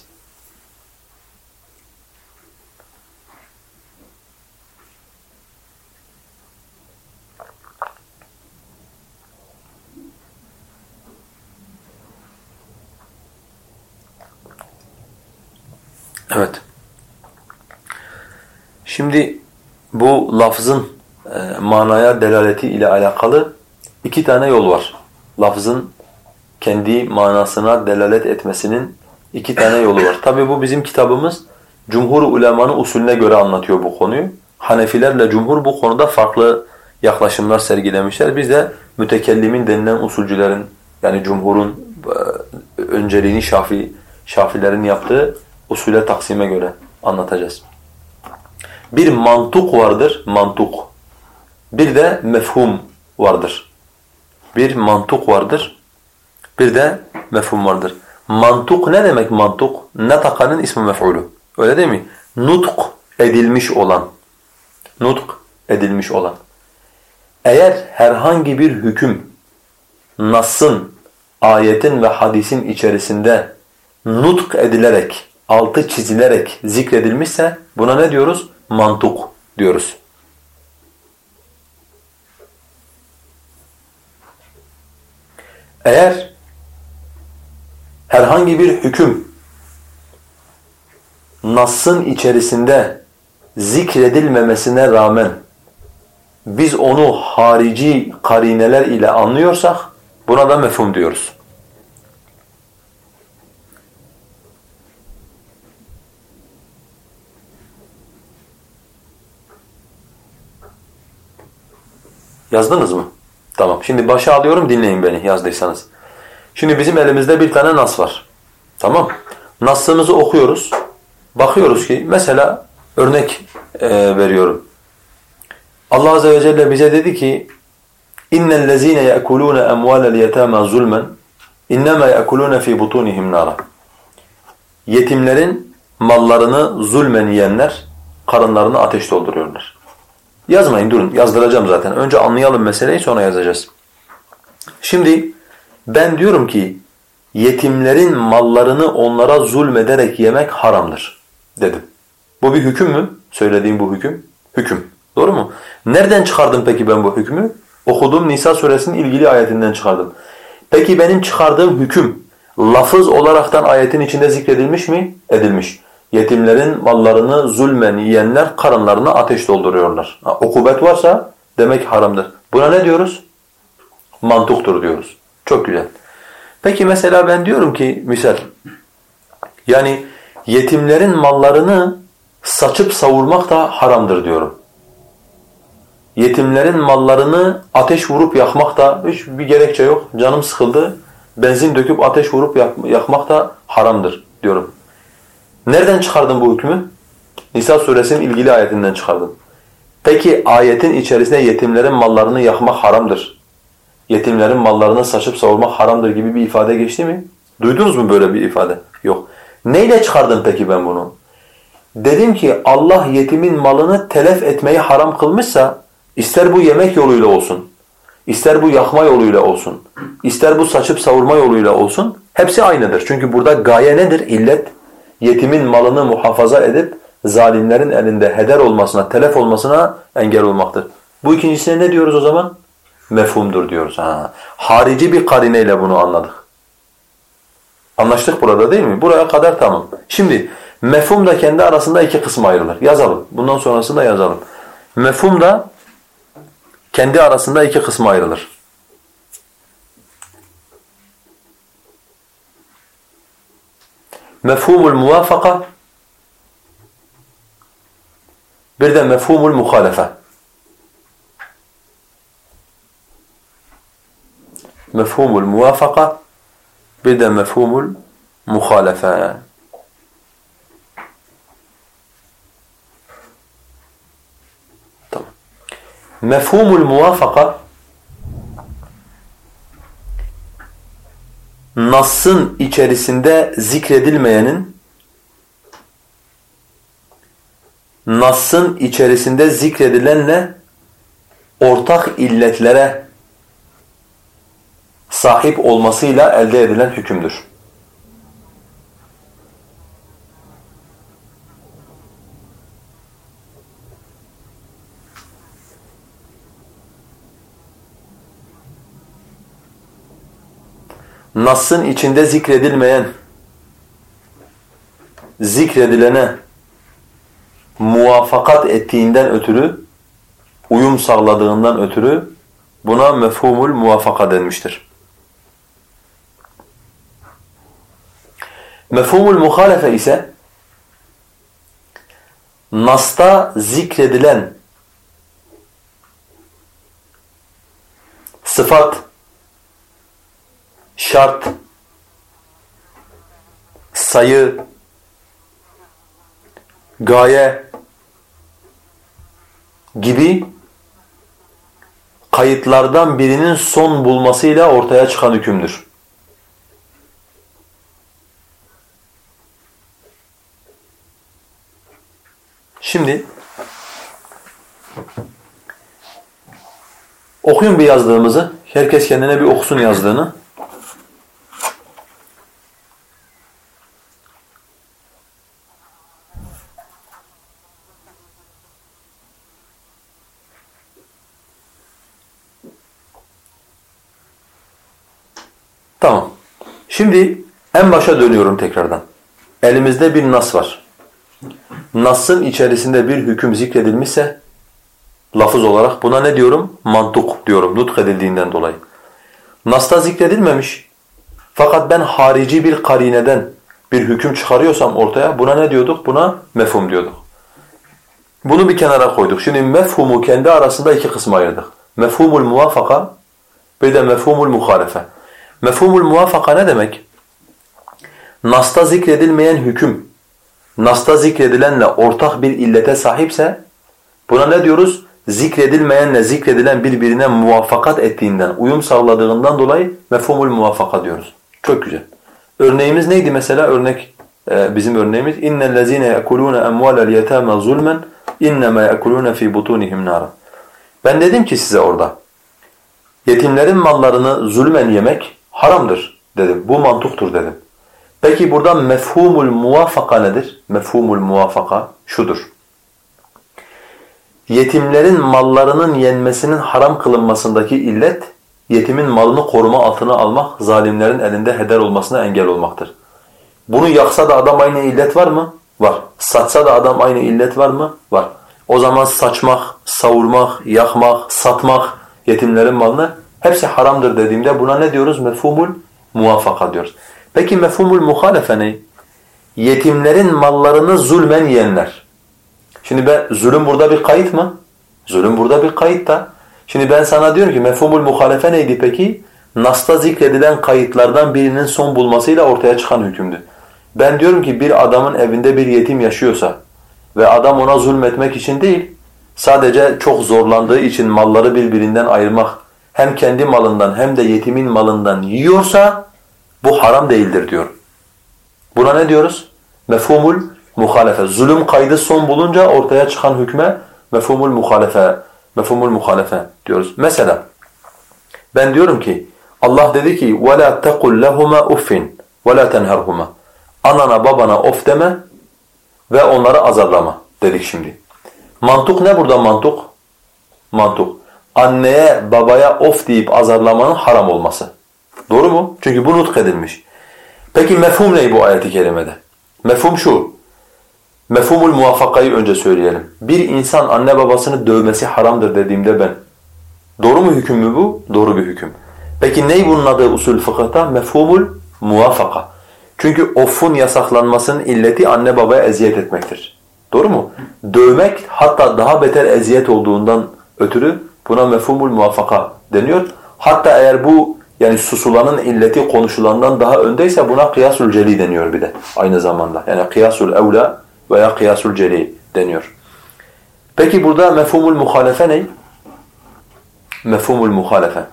Evet. Şimdi bu lafzın e, manaya delaleti ile alakalı iki tane yol var. Lafzın kendi manasına delalet etmesinin iki tane yolu var. Tabi bu bizim kitabımız cumhur ulemanın usulüne göre anlatıyor bu konuyu. Hanefilerle cumhur bu konuda farklı yaklaşımlar sergilemişler. Biz de mütekellimin denilen usulcülerin yani cumhurun e, önceliğini Şafi Şafilerin yaptığı usule taksime göre anlatacağız. Bir mantuk vardır, mantuk. Bir de mefhum vardır. Bir mantuk vardır, bir de mefhum vardır. Mantuk ne demek mantuk? Natakanın ismi mef'ulü. Öyle değil mi? Nutk edilmiş olan. Nutk edilmiş olan. Eğer herhangi bir hüküm Nas'ın, ayetin ve hadisin içerisinde nutk edilerek altı çizilerek zikredilmişse buna ne diyoruz? Mantuk diyoruz. Eğer herhangi bir hüküm Nas'ın içerisinde zikredilmemesine rağmen biz onu harici karineler ile anlıyorsak buna da mefhum diyoruz. Yazdınız mı? Tamam. Şimdi başa alıyorum dinleyin beni yazdıysanız. Şimdi bizim elimizde bir tane nas var. Tamam. Nasımızı okuyoruz. Bakıyoruz ki mesela örnek e, veriyorum. Allah azze ve celle bize dedi ki اِنَّ الَّذ۪ينَ يَأْكُلُونَ اَمْوَالَ الْيَتَامَا ظُلْمًا اِنَّمَا يَأْكُلُونَ ف۪ي بُطُونِهِمْ نَارًا Yetimlerin mallarını zulmen yiyenler karınlarını ateş dolduruyorlar. Yazmayın durun yazdıracağım zaten. Önce anlayalım meseleyi sonra yazacağız. Şimdi ben diyorum ki yetimlerin mallarını onlara zulmederek yemek haramdır dedim. Bu bir hüküm mü? Söylediğim bu hüküm. Hüküm. Doğru mu? Nereden çıkardım peki ben bu hükmü? Okuduğum Nisa suresinin ilgili ayetinden çıkardım. Peki benim çıkardığım hüküm lafız olaraktan ayetin içinde zikredilmiş mi? Edilmiş. Yetimlerin mallarını zulmen yiyenler karınlarına ateş dolduruyorlar. Ha, okubet varsa demek haramdır. Buna ne diyoruz? Mantuktur diyoruz. Çok güzel. Peki mesela ben diyorum ki misal yani yetimlerin mallarını saçıp savurmak da haramdır diyorum. Yetimlerin mallarını ateş vurup yakmak da hiç bir gerekçe yok. Canım sıkıldı. Benzin döküp ateş vurup yakmak da haramdır diyorum. Nereden çıkardın bu hükmü? Nisa suresinin ilgili ayetinden çıkardım. Peki ayetin içerisinde yetimlerin mallarını yakmak haramdır. Yetimlerin mallarını saçıp savurmak haramdır gibi bir ifade geçti mi? Duydunuz mu böyle bir ifade? Yok. Neyle çıkardın peki ben bunu? Dedim ki Allah yetimin malını telef etmeyi haram kılmışsa ister bu yemek yoluyla olsun, ister bu yakma yoluyla olsun, ister bu saçıp savurma yoluyla olsun hepsi aynıdır. Çünkü burada gaye nedir? İllet yetimin malını muhafaza edip zalimlerin elinde heder olmasına, telef olmasına engel olmaktır. Bu ikincisine ne diyoruz o zaman? Mefhumdur diyoruz. Ha. Harici bir karineyle bunu anladık. Anlaştık burada değil mi? Buraya kadar tamam. Şimdi mefhum da kendi arasında iki kısma ayrılır. Yazalım. Bundan sonrasını da yazalım. Mefhum da kendi arasında iki kısma ayrılır. مفهوم الموافقة. بردا مفهوم المخالفة. مفهوم الموافقة. بردا مفهوم المخالفة. مفهوم الموافقة Nas'ın içerisinde zikredilmeyenin Nas'ın içerisinde zikredilenle ortak illetlere sahip olmasıyla elde edilen hükümdür. Nas'ın içinde zikredilmeyen, zikredilene muvafakat ettiğinden ötürü, uyum sağladığından ötürü buna mefhumul muvafaka denmiştir. Mefhumul muhalefe ise Nas'ta zikredilen sıfat, şart, sayı, gaye gibi kayıtlardan birinin son bulmasıyla ortaya çıkan hükümdür. Şimdi okuyun bir yazdığımızı. Herkes kendine bir okusun yazdığını. Tamam. Şimdi en başa dönüyorum tekrardan. Elimizde bir nas var. Nas'ın içerisinde bir hüküm zikredilmişse lafız olarak buna ne diyorum? Mantuk diyorum nutk edildiğinden dolayı. Nas'ta zikredilmemiş. Fakat ben harici bir karineden bir hüküm çıkarıyorsam ortaya buna ne diyorduk? Buna mefhum diyorduk. Bunu bir kenara koyduk. Şimdi mefhumu kendi arasında iki kısma ayırdık. Mefhumul muvafaka bir de mefhumul muhalefe. Mefhumul muvafaka ne demek? Nas'ta zikredilmeyen hüküm Nas'ta zikredilenle ortak bir illete sahipse buna ne diyoruz? Zikredilmeyenle zikredilen birbirine muvaffakat ettiğinden, uyum sağladığından dolayı mefhumul muvaffaka diyoruz. Çok güzel. Örneğimiz neydi mesela? Örnek e, bizim örneğimiz اِنَّ الَّذ۪ينَ يَأْكُلُونَ اَمْوَالَ الْيَتَامَ ظُلْمًا اِنَّمَا يَأْكُلُونَ ف۪ي بُطُونِهِمْ نَارًا Ben dedim ki size orada, yetimlerin mallarını zulmen yemek haramdır dedim. Bu mantuktur dedim. Peki burada mefhumul muvafaka nedir? Mefhumul muvafaka şudur. Yetimlerin mallarının yenmesinin haram kılınmasındaki illet, yetimin malını koruma altına almak, zalimlerin elinde heder olmasına engel olmaktır. Bunu yaksa da adam aynı illet var mı? Var. Satsa da adam aynı illet var mı? Var. O zaman saçmak, savurmak, yakmak, satmak yetimlerin malını hepsi haramdır dediğimde buna ne diyoruz? Mefhumul muvafaka diyoruz. Peki mefhumul muhalefe ne? Yetimlerin mallarını zulmen yiyenler. Şimdi ben zulüm burada bir kayıt mı? Zulüm burada bir kayıt da. Şimdi ben sana diyorum ki mefhumul muhalefe neydi peki? Nas'ta zikredilen kayıtlardan birinin son bulmasıyla ortaya çıkan hükümdü. Ben diyorum ki bir adamın evinde bir yetim yaşıyorsa ve adam ona zulmetmek için değil, sadece çok zorlandığı için malları birbirinden ayırmak hem kendi malından hem de yetimin malından yiyorsa bu haram değildir diyor. Buna ne diyoruz? Mefhumul muhalefe. Zulüm kaydı son bulunca ortaya çıkan hükme mefhumul muhalefe, mefhumul muhalefe diyoruz. Mesela ben diyorum ki Allah dedi ki وَلَا تَقُلْ لَهُمَا اُفِّنْ وَلَا تَنْهَرْهُمَا Anana babana of deme ve onları azarlama dedik şimdi. Mantuk ne burada mantuk? Mantuk. Anneye babaya of deyip azarlamanın haram olması. Doğru mu? Çünkü bu nutk edilmiş. Peki mefhum ne bu ayeti kerimede? Mefhum şu. Mefhumul muvaffakayı önce söyleyelim. Bir insan anne babasını dövmesi haramdır dediğimde ben. Doğru mu hüküm mü bu? Doğru bir hüküm. Peki ney bunun adı usul fıkıhta? Mefhumul muvaffaka. Çünkü off'un yasaklanmasının illeti anne babaya eziyet etmektir. Doğru mu? Dövmek hatta daha beter eziyet olduğundan ötürü buna mefhumul muvaffaka deniyor. Hatta eğer bu yani susulanın illeti konuşulandan daha öndeyse buna kıyasul celi deniyor bir de aynı zamanda. Yani kıyasul evla veya kıyasul celi deniyor. Peki burada mefhumul muhalefe ne? Mefhumul muhalefe.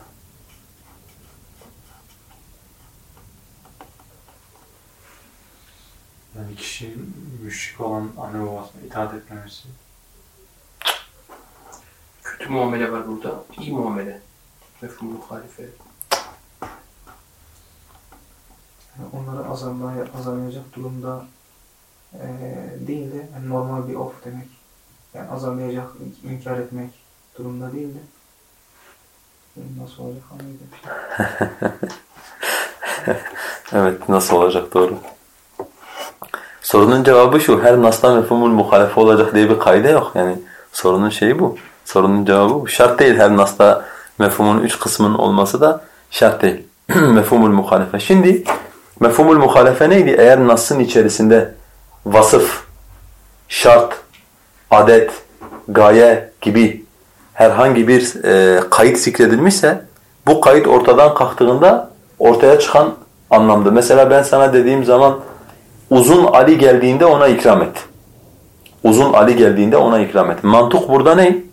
Yani kişinin müşrik olan anne babasına itaat etmemesi. Kötü muamele var burada. İyi muamele. Mefhum muhalife. Yani onları azarlay azarlayacak durumda eee değil de yani normal bir of demek. Yani azarlayacak, inkar etmek durumda değil de nasıl olacak anlayacağım. Evet nasıl olacak doğru. Sorunun cevabı şu, her nasla mefhumul muhalefe olacak diye bir kaide yok. Yani sorunun şeyi bu. Sorunun cevabı bu. Şart değil her nasla mefhumun üç kısmının olması da şart değil. mefhumul muhalefe. Şimdi mefhumul muhalefe neydi? Eğer nasın içerisinde vasıf, şart, adet, gaye gibi herhangi bir e, kayıt zikredilmişse bu kayıt ortadan kalktığında ortaya çıkan anlamda. Mesela ben sana dediğim zaman uzun Ali geldiğinde ona ikram et. Uzun Ali geldiğinde ona ikram et. Mantuk burada ne?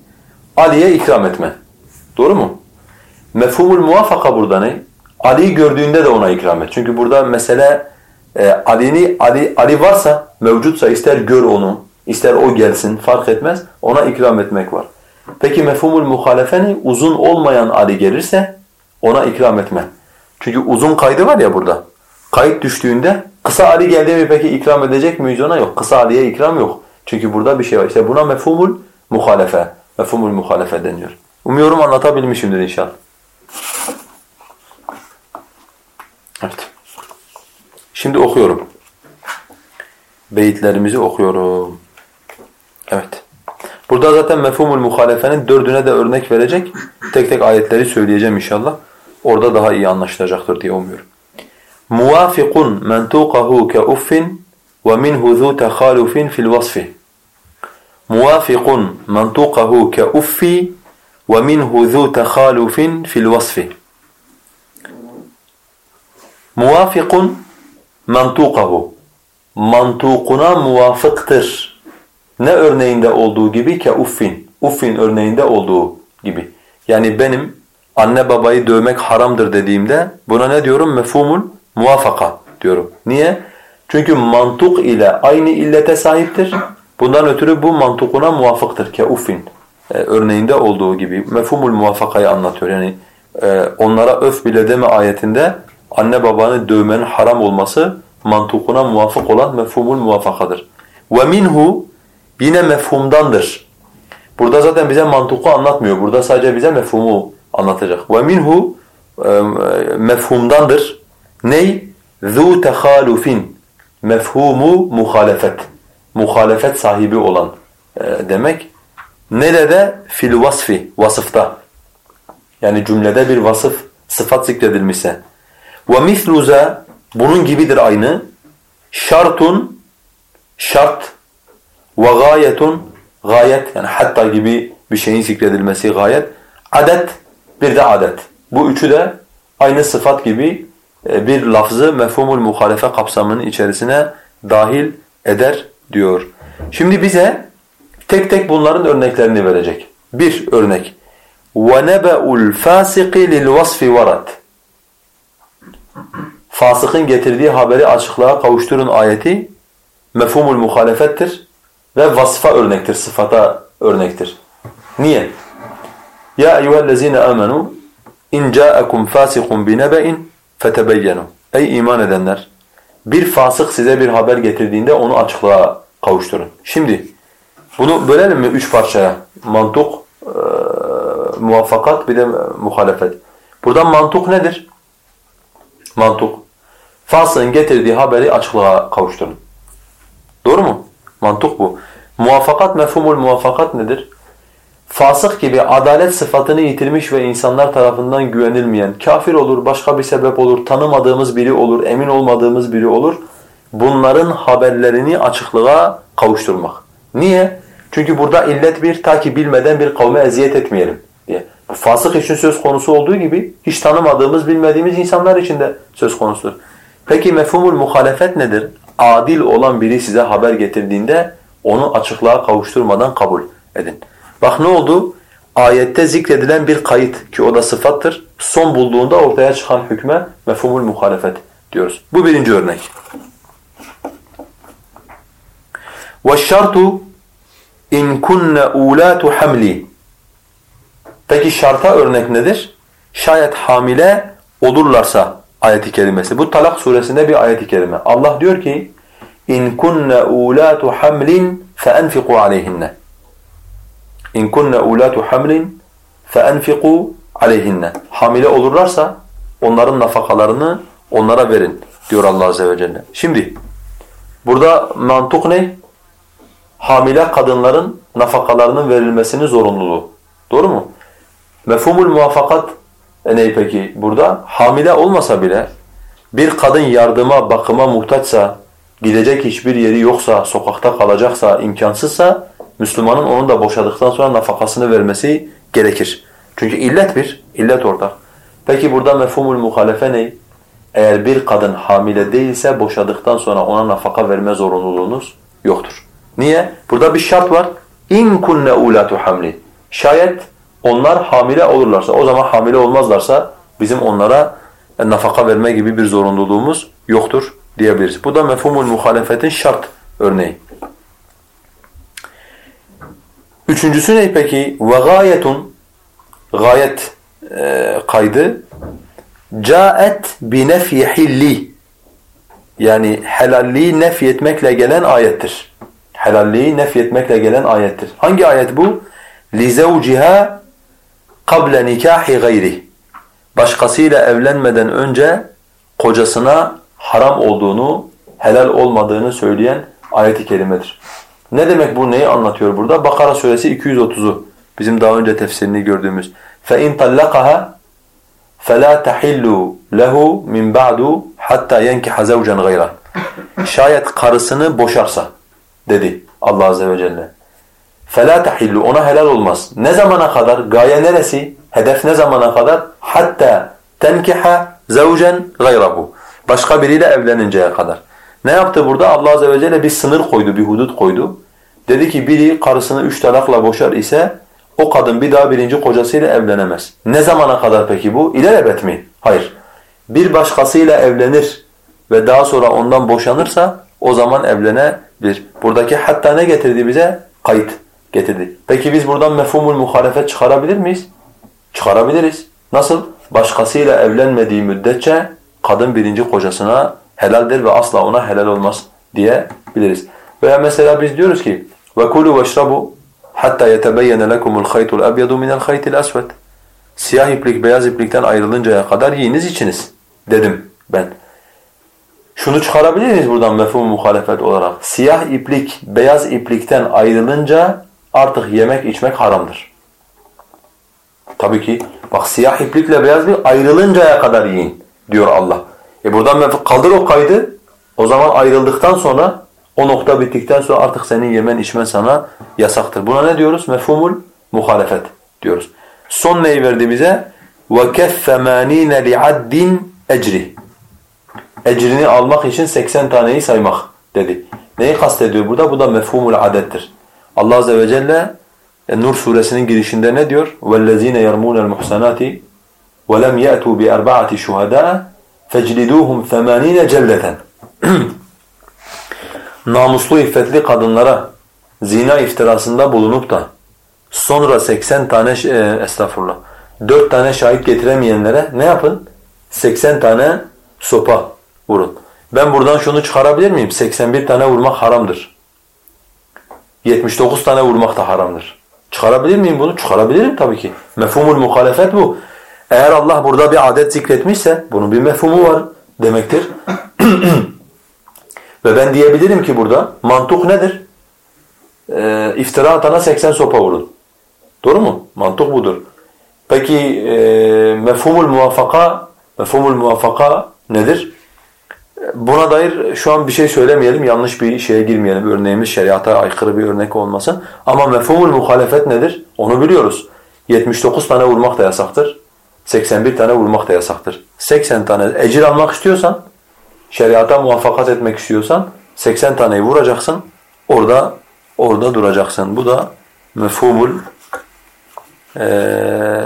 Ali'ye ikram etme. Doğru mu? Mefhumul muvafaka burada ne? Ali'yi gördüğünde de ona ikram et. Çünkü burada mesele e, Ali'ni Ali Ali varsa, mevcutsa ister gör onu, ister o gelsin fark etmez. Ona ikram etmek var. Peki mefhumul muhalefe ne? Uzun olmayan Ali gelirse ona ikram etme. Çünkü uzun kaydı var ya burada. Kayıt düştüğünde kısa Ali geldi mi peki ikram edecek miyiz ona? Yok. Kısa Ali'ye ikram yok. Çünkü burada bir şey var. İşte buna mefhumul muhalefe. Mefhumul muhalefe deniyor. Umuyorum anlatabilmişimdir inşallah. Evet. Şimdi okuyorum. Beyitlerimizi okuyorum. Evet. Burada zaten mefhumul muhalefenin dördüne de örnek verecek. Tek tek ayetleri söyleyeceğim inşallah. Orada daha iyi anlaşılacaktır diye umuyorum. Muvafikun mentuqahu ke uffin ve minhu zu tehalufin fil vasfi. Muvafikun mentuqahu ke uffi ve minhu zu tehalufin fil vasfi. Muvafikun mentuqahu. Mantukuna muvafıktır. Ne örneğinde olduğu gibi ke uffin. Uffin örneğinde olduğu gibi. Yani benim anne babayı dövmek haramdır dediğimde buna ne diyorum? Mefhumul muvafaka diyorum. Niye? Çünkü mantuk ile aynı illete sahiptir. Bundan ötürü bu mantukuna muvafıktır ke uffin. Ee, örneğinde olduğu gibi mefhumul muvafakayı anlatıyor. Yani e, onlara öf bile deme ayetinde anne babanı dövmenin haram olması mantukuna muvafık olan mefhumul muvafakadır. Ve minhu yine mefhumdandır. Burada zaten bize mantuku anlatmıyor. Burada sadece bize mefhumu anlatacak. Ve minhu e, mefhumdandır. Ney? Zu tehalufin. Mefhumu muhalefet. Muhalefet sahibi olan e, demek. Nerede? Fil vasfi. Vasıfta. Yani cümlede bir vasıf, sıfat zikredilmişse. Ve misluza bunun gibidir aynı. Şartun şart gayetun gayet yani hatta gibi bir şeyin zikredilmesi gayet. Adet bir de adet. Bu üçü de aynı sıfat gibi e, bir lafzı mefhumul muhalefe kapsamının içerisine dahil eder diyor. Şimdi bize tek tek bunların örneklerini verecek. Bir örnek. وَنَبَأُ الْفَاسِقِ لِلْوَصْفِ وَرَدْ Fasıkın getirdiği haberi açıklığa kavuşturun ayeti mefhumul muhalefettir ve vasfa örnektir, sıfata örnektir. Niye? Ya eyyühellezine amenu in ca'akum fasiqun binebe'in fetebeyyenu. Ey iman edenler! Bir fasık size bir haber getirdiğinde onu açıklığa kavuşturun. Şimdi bunu bölelim mi üç parçaya? Mantuk, e, muvaffakat bir de muhalefet. Buradan mantuk nedir? Mantuk. Fasığın getirdiği haberi açıklığa kavuşturun. Doğru mu? Mantuk bu. Muvaffakat, mefhumul muvaffakat nedir? Fasık gibi adalet sıfatını yitirmiş ve insanlar tarafından güvenilmeyen, kafir olur, başka bir sebep olur, tanımadığımız biri olur, emin olmadığımız biri olur. Bunların haberlerini açıklığa kavuşturmak. Niye? Çünkü burada illet bir, ta ki bilmeden bir kavme eziyet etmeyelim diye. Fasık için söz konusu olduğu gibi hiç tanımadığımız, bilmediğimiz insanlar için de söz konusudur. Peki mefhumul muhalefet nedir? Adil olan biri size haber getirdiğinde onu açıklığa kavuşturmadan kabul edin. Bak ne oldu? Ayette zikredilen bir kayıt ki o da sıfattır. Son bulduğunda ortaya çıkan hükme mefhumul muhalefet diyoruz. Bu birinci örnek. وَالشَّرْطُ in kunne ulatu hamli. Peki şarta örnek nedir? Şayet hamile olurlarsa ayeti kerimesi. Bu Talak suresinde bir ayeti kerime. Allah diyor ki in kunne ulatu hamlin feenfiqu aleyhinne. İn kunne ulatu hamlin feenfiqu aleyhinne. Hamile olurlarsa onların nafakalarını onlara verin diyor Allah azze ve celle. Şimdi burada mantuk ne? Hamile kadınların nafakalarının verilmesinin zorunluluğu. Doğru mu? Mefhumul muvaffakat e ne peki burada? Hamile olmasa bile bir kadın yardıma, bakıma muhtaçsa, gidecek hiçbir yeri yoksa, sokakta kalacaksa, imkansızsa Müslümanın onun da boşadıktan sonra nafakasını vermesi gerekir. Çünkü illet bir, illet orada. Peki burada mefhumul muhalefe ne? Eğer bir kadın hamile değilse boşadıktan sonra ona nafaka verme zorunluluğunuz yoktur. Niye? Burada bir şart var. İn kunne ulatu hamli. Şayet onlar hamile olurlarsa, o zaman hamile olmazlarsa bizim onlara nafaka verme gibi bir zorunluluğumuz yoktur diyebiliriz. Bu da mefhumul muhalefetin şart örneği. Üçüncüsü ne peki? Ve gayetun gayet e, kaydı caet bi nefyi hilli yani helalliği nefyetmekle gelen ayettir. Helalliği nefyetmekle gelen ayettir. Hangi ayet bu? لِزَوْجِهَا قَبْلَ نِكَاحِ غَيْرِ Başkasıyla evlenmeden önce kocasına haram olduğunu, helal olmadığını söyleyen ayet-i kerimedir. Ne demek bu? Neyi anlatıyor burada? Bakara suresi 230'u. Bizim daha önce tefsirini gördüğümüz. فَاِنْ طَلَّقَهَا فَلَا تَحِلُّ لَهُ مِنْ بَعْدُ حَتَّى يَنْكِحَ زَوْجًا غَيْرًا Şayet karısını boşarsa dedi Allah Azze ve Celle. فَلَا تَحِلُّ Ona helal olmaz. Ne zamana kadar? Gaye neresi? Hedef ne zamana kadar? Hatta tenkiha zevcen gayrahu. Başka biriyle evleninceye kadar. Ne yaptı burada? Allah Azze ve Celle bir sınır koydu, bir hudut koydu. Dedi ki biri karısını üç talakla boşar ise o kadın bir daha birinci kocasıyla evlenemez. Ne zamana kadar peki bu? İlelebet mi? Hayır. Bir başkasıyla evlenir ve daha sonra ondan boşanırsa o zaman evlenebilir. Buradaki hatta ne getirdi bize? Kayıt getirdi. Peki biz buradan mefhumul muhalefet çıkarabilir miyiz? Çıkarabiliriz. Nasıl? başkasıyla evlenmediği müddetçe kadın birinci kocasına helaldir ve asla ona helal olmaz diyebiliriz. Veya mesela biz diyoruz ki وَكُلُوا وَاشْرَبُوا حَتَّى يَتَبَيَّنَ لَكُمُ الْخَيْطُ الْأَبْيَضُ مِنَ الْخَيْطِ الْأَسْوَدِ Siyah iplik beyaz iplikten ayrılıncaya kadar yiyiniz içiniz dedim ben. Şunu çıkarabilir miyiz buradan mefhum muhalefet olarak? Siyah iplik beyaz iplikten ayrılınca artık yemek içmek haramdır. Tabii ki bak siyah iplikle beyaz iplik ayrılıncaya kadar yiyin diyor Allah. E buradan mefhum kaldır o kaydı. O zaman ayrıldıktan sonra o nokta bittikten sonra artık senin yemen içmen sana yasaktır. Buna ne diyoruz? Mefhumul muhalefet diyoruz. Son neyi verdi bize? وَكَفَّمَان۪ينَ لِعَدِّنْ ecri. Ecrini almak için 80 taneyi saymak dedi. Neyi kastediyor burada? Bu da mefhumul adettir. Allah Azze ve Celle e, Nur suresinin girişinde ne diyor? وَالَّذ۪ينَ يَرْمُونَ الْمُحْسَنَاتِ وَلَمْ يَأْتُوا بِأَرْبَعَةِ شُهَدَاءَ فَجْلِدُوهُمْ ثَمَان۪ينَ جَلَّةً Namuslu iffetli kadınlara zina iftirasında bulunup da sonra 80 tane e, estağfurullah 4 tane şahit getiremeyenlere ne yapın? 80 tane sopa vurun. Ben buradan şunu çıkarabilir miyim? 81 tane vurmak haramdır. 79 tane vurmak da haramdır. Çıkarabilir miyim bunu? Çıkarabilirim tabii ki. Mefhumul muhalefet bu. Eğer Allah burada bir adet zikretmişse bunun bir mefhumu var demektir. Ve ben diyebilirim ki burada mantuk nedir? Ee, iftira atana 80 sopa vurun. Doğru mu? Mantuk budur. Peki e, mefhumul muvaffaka mefhumul muvaffaka nedir? Buna dair şu an bir şey söylemeyelim, yanlış bir şeye girmeyelim. Örneğimiz şeriata aykırı bir örnek olmasın. Ama mefhumul muhalefet nedir? Onu biliyoruz. 79 tane vurmak da yasaktır. 81 tane vurmak da yasaktır. 80 tane ecir almak istiyorsan, şeriata muvaffakat etmek istiyorsan 80 taneyi vuracaksın. Orada orada duracaksın. Bu da mefhumul ee,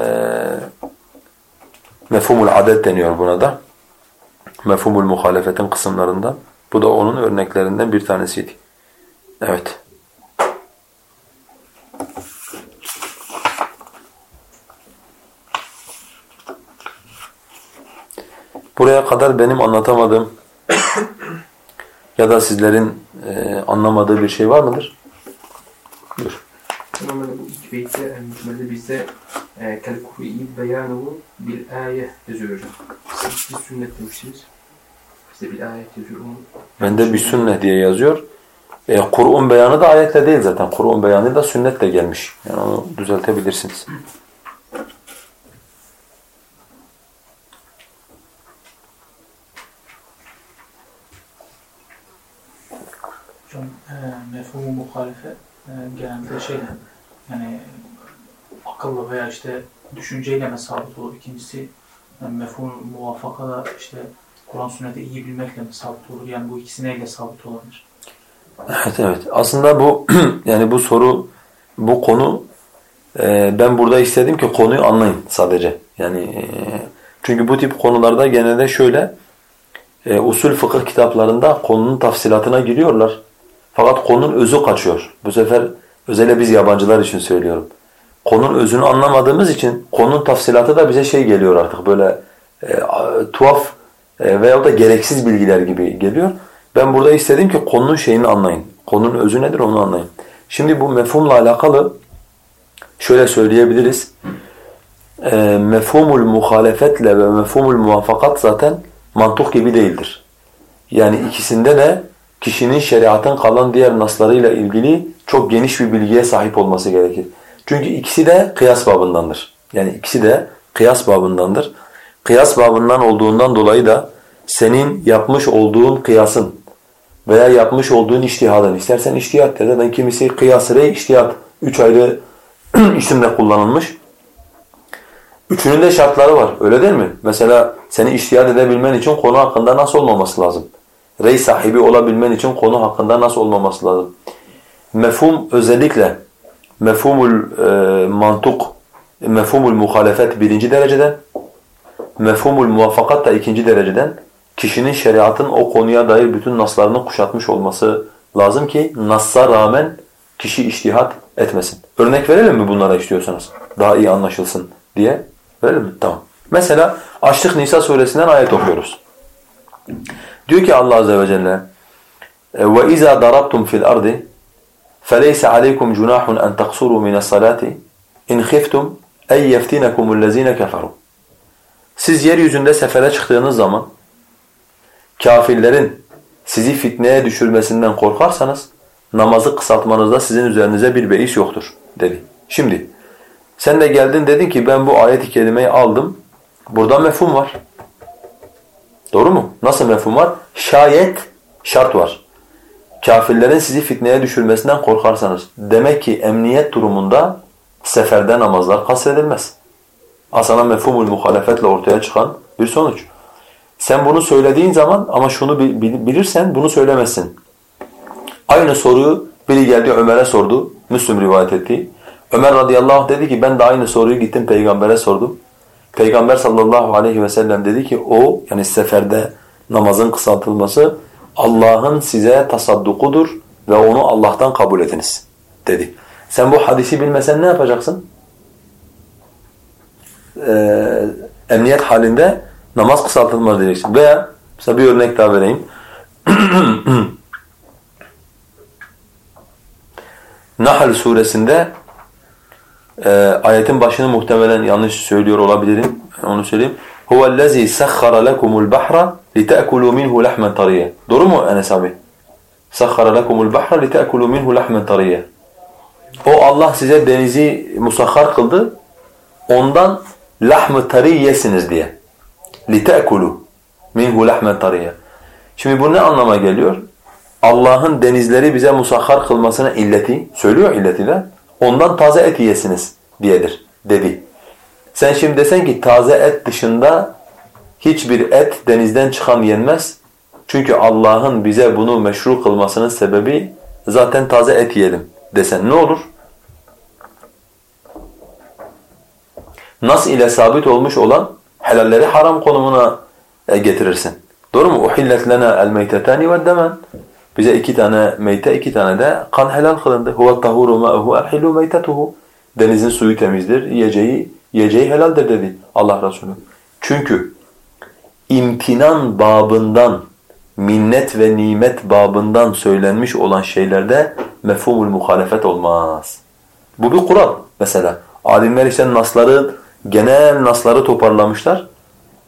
mefhumul adet deniyor buna da. Mefhumul muhalefetin kısımlarında. Bu da onun örneklerinden bir tanesiydi. Evet. Buraya kadar benim anlatamadığım ya da sizlerin e, anlamadığı bir şey var mıdır? Buyur. İlk beytte, yani mücmelde bizde e, kel-Kur'i beyanuhu bil ayet yazıyor hocam. Siz sünnet demiştiniz. Bizde bir ayet yazıyor. Onu Bende bir sünnet diye yazıyor. E, Kur'un beyanı da ayetle değil zaten. Kur'un beyanı da sünnetle gelmiş. Yani onu düzeltebilirsiniz. Hocam e, mefhumu muhalife e, genelde şeyle yani akılla veya işte düşünceyle mi sabit olur? İkincisi yani mefhum muvaffaka da işte Kur'an sünneti iyi bilmekle mi sabit olur? Yani bu ikisi neyle sabit olabilir? Evet evet. Aslında bu yani bu soru bu konu e, ben burada istedim ki konuyu anlayın sadece. Yani e, çünkü bu tip konularda genelde şöyle e, usul fıkıh kitaplarında konunun tafsilatına giriyorlar. Fakat konunun özü kaçıyor. Bu sefer özellikle biz yabancılar için söylüyorum. Konunun özünü anlamadığımız için konunun tafsilatı da bize şey geliyor artık böyle e, tuhaf e, veyahut da gereksiz bilgiler gibi geliyor. Ben burada istedim ki konunun şeyini anlayın. Konunun özü nedir onu anlayın. Şimdi bu mefhumla alakalı şöyle söyleyebiliriz. E, mefhumul muhalefetle ve mefhumul muvaffakat zaten mantık gibi değildir. Yani ikisinde de kişinin şeriatın kalan diğer naslarıyla ilgili çok geniş bir bilgiye sahip olması gerekir. Çünkü ikisi de kıyas babındandır. Yani ikisi de kıyas babındandır. Kıyas babından olduğundan dolayı da senin yapmış olduğun kıyasın veya yapmış olduğun iştihadın, istersen iştihat de ben kimisi kıyas rey, iştihat, üç ayrı isimle kullanılmış. Üçünün de şartları var, öyle değil mi? Mesela seni iştihad edebilmen için konu hakkında nasıl olmaması lazım? Rey sahibi olabilmen için konu hakkında nasıl olmaması lazım? Mefhum özellikle mefhumul e, mantuk, mefhumul muhalefet birinci dereceden, mefhumul muvaffakat da ikinci dereceden kişinin şeriatın o konuya dair bütün naslarını kuşatmış olması lazım ki nassa rağmen kişi iştihat etmesin. Örnek verelim mi bunlara istiyorsanız? Daha iyi anlaşılsın diye. Verelim mi? Tamam. Mesela açtık Nisa suresinden ayet okuyoruz. Diyor ki Allah azze ve celle وَإِذَا ضَرَبْتُمْ فِي الْأَرْضِ فَلَيْسَ عَلَيْكُمْ جُنَاحٌ أَنْ تَقْصُرُوا مِنَ الصَّلَاةِ اِنْ خِفْتُمْ اَنْ يَفْتِنَكُمُ الَّذ۪ينَ كَفَرُوا siz yeryüzünde sefere çıktığınız zaman kafirlerin sizi fitneye düşürmesinden korkarsanız namazı kısaltmanızda sizin üzerinize bir beis yoktur dedi. Şimdi sen de geldin dedin ki ben bu ayet-i kerimeyi aldım. Burada mefhum var. Doğru mu? Nasıl mefhum var? Şayet şart var. Kafirlerin sizi fitneye düşürmesinden korkarsanız. Demek ki emniyet durumunda seferde namazlar kastedilmez. Asana mefhumul muhalefetle ortaya çıkan bir sonuç. Sen bunu söylediğin zaman ama şunu bilirsen bunu söylemezsin. Aynı soruyu biri geldi Ömer'e sordu. Müslüm rivayet etti. Ömer radıyallahu anh dedi ki ben de aynı soruyu gittim peygambere sordum. Peygamber sallallahu aleyhi ve sellem dedi ki o yani seferde namazın kısaltılması Allah'ın size tasaddukudur ve onu Allah'tan kabul ediniz dedi. Sen bu hadisi bilmesen ne yapacaksın? Ee, emniyet halinde namaz kısaltılmaz diyeceksin. Veya mesela bir örnek daha vereyim. Nahl suresinde e, ayetin başını muhtemelen yanlış söylüyor olabilirim. Onu söyleyeyim. هُوَ الَّذ۪ي سَخَّرَ لَكُمُ الْبَحْرَ لِتَأْكُلُوا مِنْهُ لَحْمًا طَرِيًّا Doğru mu Enes abi? سَخَّرَ لَكُمُ الْبَحْرَ لِتَأْكُلُوا مِنْهُ لَحْمًا طَرِيًّا O Allah size denizi musahhar kıldı. Ondan lahm-ı tari yesiniz diye. لِتَأْكُلُوا مِنْهُ لَحْمًا طَرِيًّا Şimdi bu ne anlama geliyor? Allah'ın denizleri bize musahhar kılmasına illeti, söylüyor illeti de, ondan taze et yiyesiniz diyedir, dedi. Sen şimdi desen ki taze et dışında hiçbir et denizden çıkan yenmez. Çünkü Allah'ın bize bunu meşru kılmasının sebebi zaten taze et yiyelim desen ne olur? nas ile sabit olmuş olan helalleri haram konumuna e, getirirsin. Doğru mu? Uhillet lena el meytetani ve demen. Bize iki tane meyte, iki tane de kan helal kılındı. Huve tahuru ma'uhu el hilu meytetuhu. Denizin suyu temizdir, yiyeceği, yiyeceği helaldir dedi Allah Resulü. Çünkü imtinan babından, minnet ve nimet babından söylenmiş olan şeylerde mefhumul muhalefet olmaz. Bu bir kural mesela. Alimler işte nasların genel nasları toparlamışlar.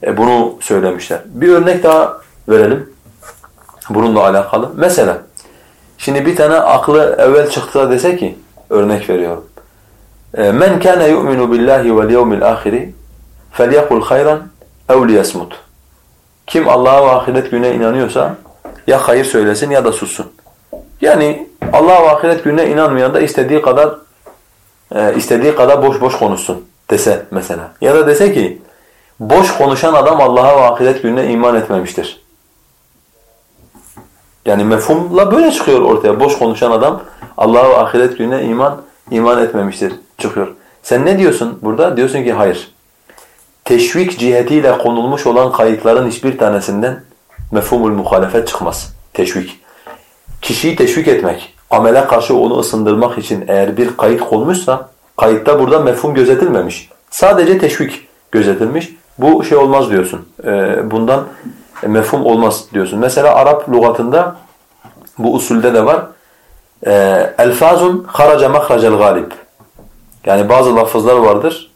E bunu söylemişler. Bir örnek daha verelim. Bununla alakalı. Mesela şimdi bir tane aklı evvel çıktı dese ki örnek veriyorum. E, Men kana yu'minu billahi vel yevmil ahiri felyekul hayran ev liyasmut. Kim Allah'a ve ahiret gününe inanıyorsa ya hayır söylesin ya da sussun. Yani Allah'a ve ahiret gününe inanmayan da istediği kadar e, istediği kadar boş boş konuşsun dese mesela. Ya da dese ki boş konuşan adam Allah'a ve ahiret gününe iman etmemiştir. Yani mefhumla böyle çıkıyor ortaya. Boş konuşan adam Allah'a ve ahiret gününe iman iman etmemiştir çıkıyor. Sen ne diyorsun burada? Diyorsun ki hayır. Teşvik cihetiyle konulmuş olan kayıtların hiçbir tanesinden mefhumul muhalefet çıkmaz. Teşvik. Kişiyi teşvik etmek, amele karşı onu ısındırmak için eğer bir kayıt konmuşsa, kayıtta burada mefhum gözetilmemiş. Sadece teşvik gözetilmiş. Bu şey olmaz diyorsun. Ee, bundan mefhum olmaz diyorsun. Mesela Arap lügatında bu usulde de var. Ee, elfazun haraca mahracel galib. Yani bazı lafızlar vardır.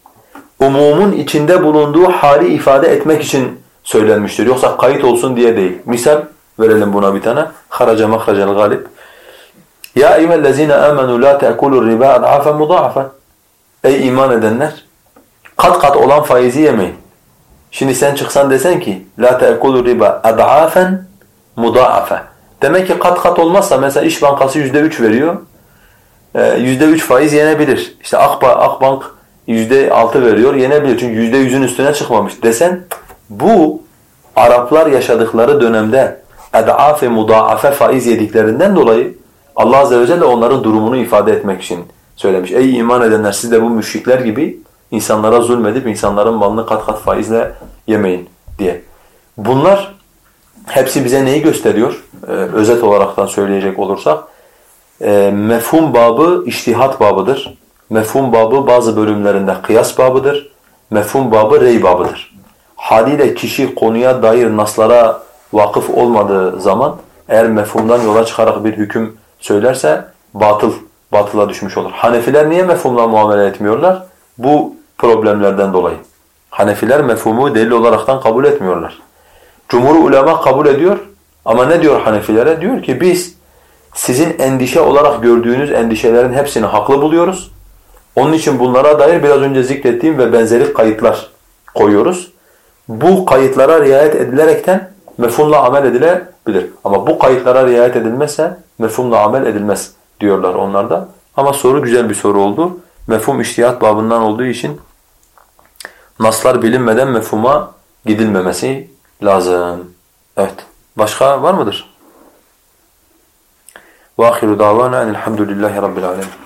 Umumun içinde bulunduğu hali ifade etmek için söylenmiştir. Yoksa kayıt olsun diye değil. Misal verelim buna bir tane. Haraca mahracel galib. Ya eyyühellezine amenu la te'kulur riba ad'afen mudâafen. Ey iman edenler! Kat kat olan faizi yemeyin. Şimdi sen çıksan desen ki la te'kulur riba ad'afen mudâafe. Demek ki kat kat olmazsa mesela İş Bankası yüzde üç veriyor. Ee, yüzde üç faiz yenebilir. İşte Akba, Akbank yüzde altı veriyor yenebilir. Çünkü yüzde yüzün üstüne çıkmamış desen bu Araplar yaşadıkları dönemde ed'afe mudaafe faiz yediklerinden dolayı Allah Azze ve Celle onların durumunu ifade etmek için söylemiş. Ey iman edenler siz de bu müşrikler gibi insanlara zulmedip insanların malını kat kat faizle yemeyin diye. Bunlar hepsi bize neyi gösteriyor? Ee, özet olaraktan söyleyecek olursak e, mefhum babı iştihat babıdır. Mefhum babı bazı bölümlerinde kıyas babıdır. Mefhum babı rey babıdır. Haliyle kişi konuya dair naslara vakıf olmadığı zaman eğer mefhumdan yola çıkarak bir hüküm söylerse batıl, batıla düşmüş olur. Hanefiler niye mefhumla muamele etmiyorlar? Bu problemlerden dolayı. Hanefiler mefhumu delil olaraktan kabul etmiyorlar. Cumhur ulema kabul ediyor ama ne diyor Hanefilere? Diyor ki biz sizin endişe olarak gördüğünüz endişelerin hepsini haklı buluyoruz. Onun için bunlara dair biraz önce zikrettiğim ve benzeri kayıtlar koyuyoruz. Bu kayıtlara riayet edilerekten mefhumla amel edilebilir. Ama bu kayıtlara riayet edilmezse mefhumla amel edilmez diyorlar onlar da. Ama soru güzel bir soru oldu. Mefhum iştihat babından olduğu için naslar bilinmeden mefhuma gidilmemesi lazım. Evet. Başka var mıdır? وآخر دعوانا أن الحمد لله رب العالمين